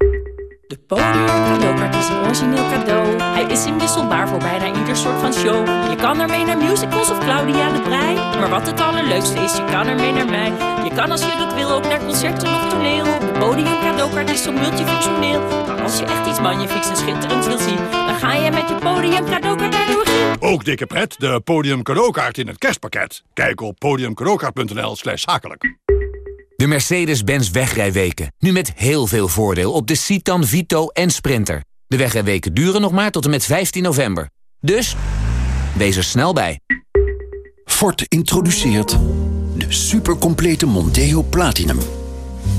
De podium cadeaukaart is een origineel cadeau. Hij is inwisselbaar voor bijna ieder soort van show. Je kan ermee naar musicals of Claudia de Brij. Maar wat het allerleukste is, je kan ermee naar mij. Je kan als je dat wil ook naar concerten of toneel. De podium cadeaukaart is zo multifunctioneel. Maar als je echt iets magnifieks en schitterends wil zien... dan ga je met je podium cadeaukaart naar de Ook dikke pret, de podium cadeaukaart in het kerstpakket. Kijk op podiumcadeaukaart.nl slash zakelijk. De Mercedes-Benz wegrijweken. Nu met heel veel voordeel op de Citan, Vito en Sprinter. De wegrijweken duren nog maar tot en met 15 november. Dus Wees er snel bij. Ford introduceert de supercomplete Monteo Platinum.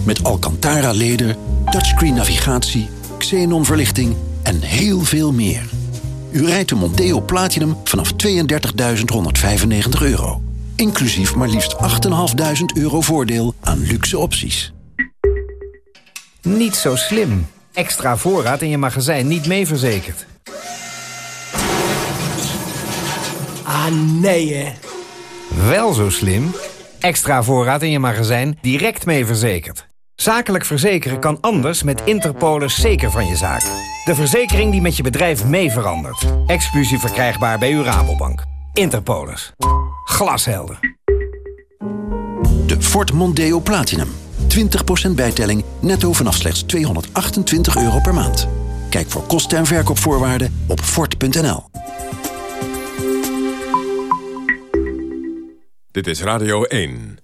Met Alcantara-leder, touchscreen navigatie, xenon-verlichting en heel veel meer. U rijdt de Monteo Platinum vanaf 32.195 euro. Inclusief maar liefst 8.500 euro voordeel aan luxe opties. Niet zo slim. Extra voorraad in je magazijn niet mee verzekerd. Ah, nee hè. Wel zo slim. Extra voorraad in je magazijn direct mee verzekerd. Zakelijk verzekeren kan anders met Interpolis zeker van je zaak. De verzekering die met je bedrijf mee verandert. Exclusief verkrijgbaar bij uw Rabobank. Interpolis. Glashelder. De Ford Mondeo Platinum. 20% bijtelling netto vanaf slechts 228 euro per maand. Kijk voor kosten en verkoopvoorwaarden op Ford.nl. Dit is Radio 1.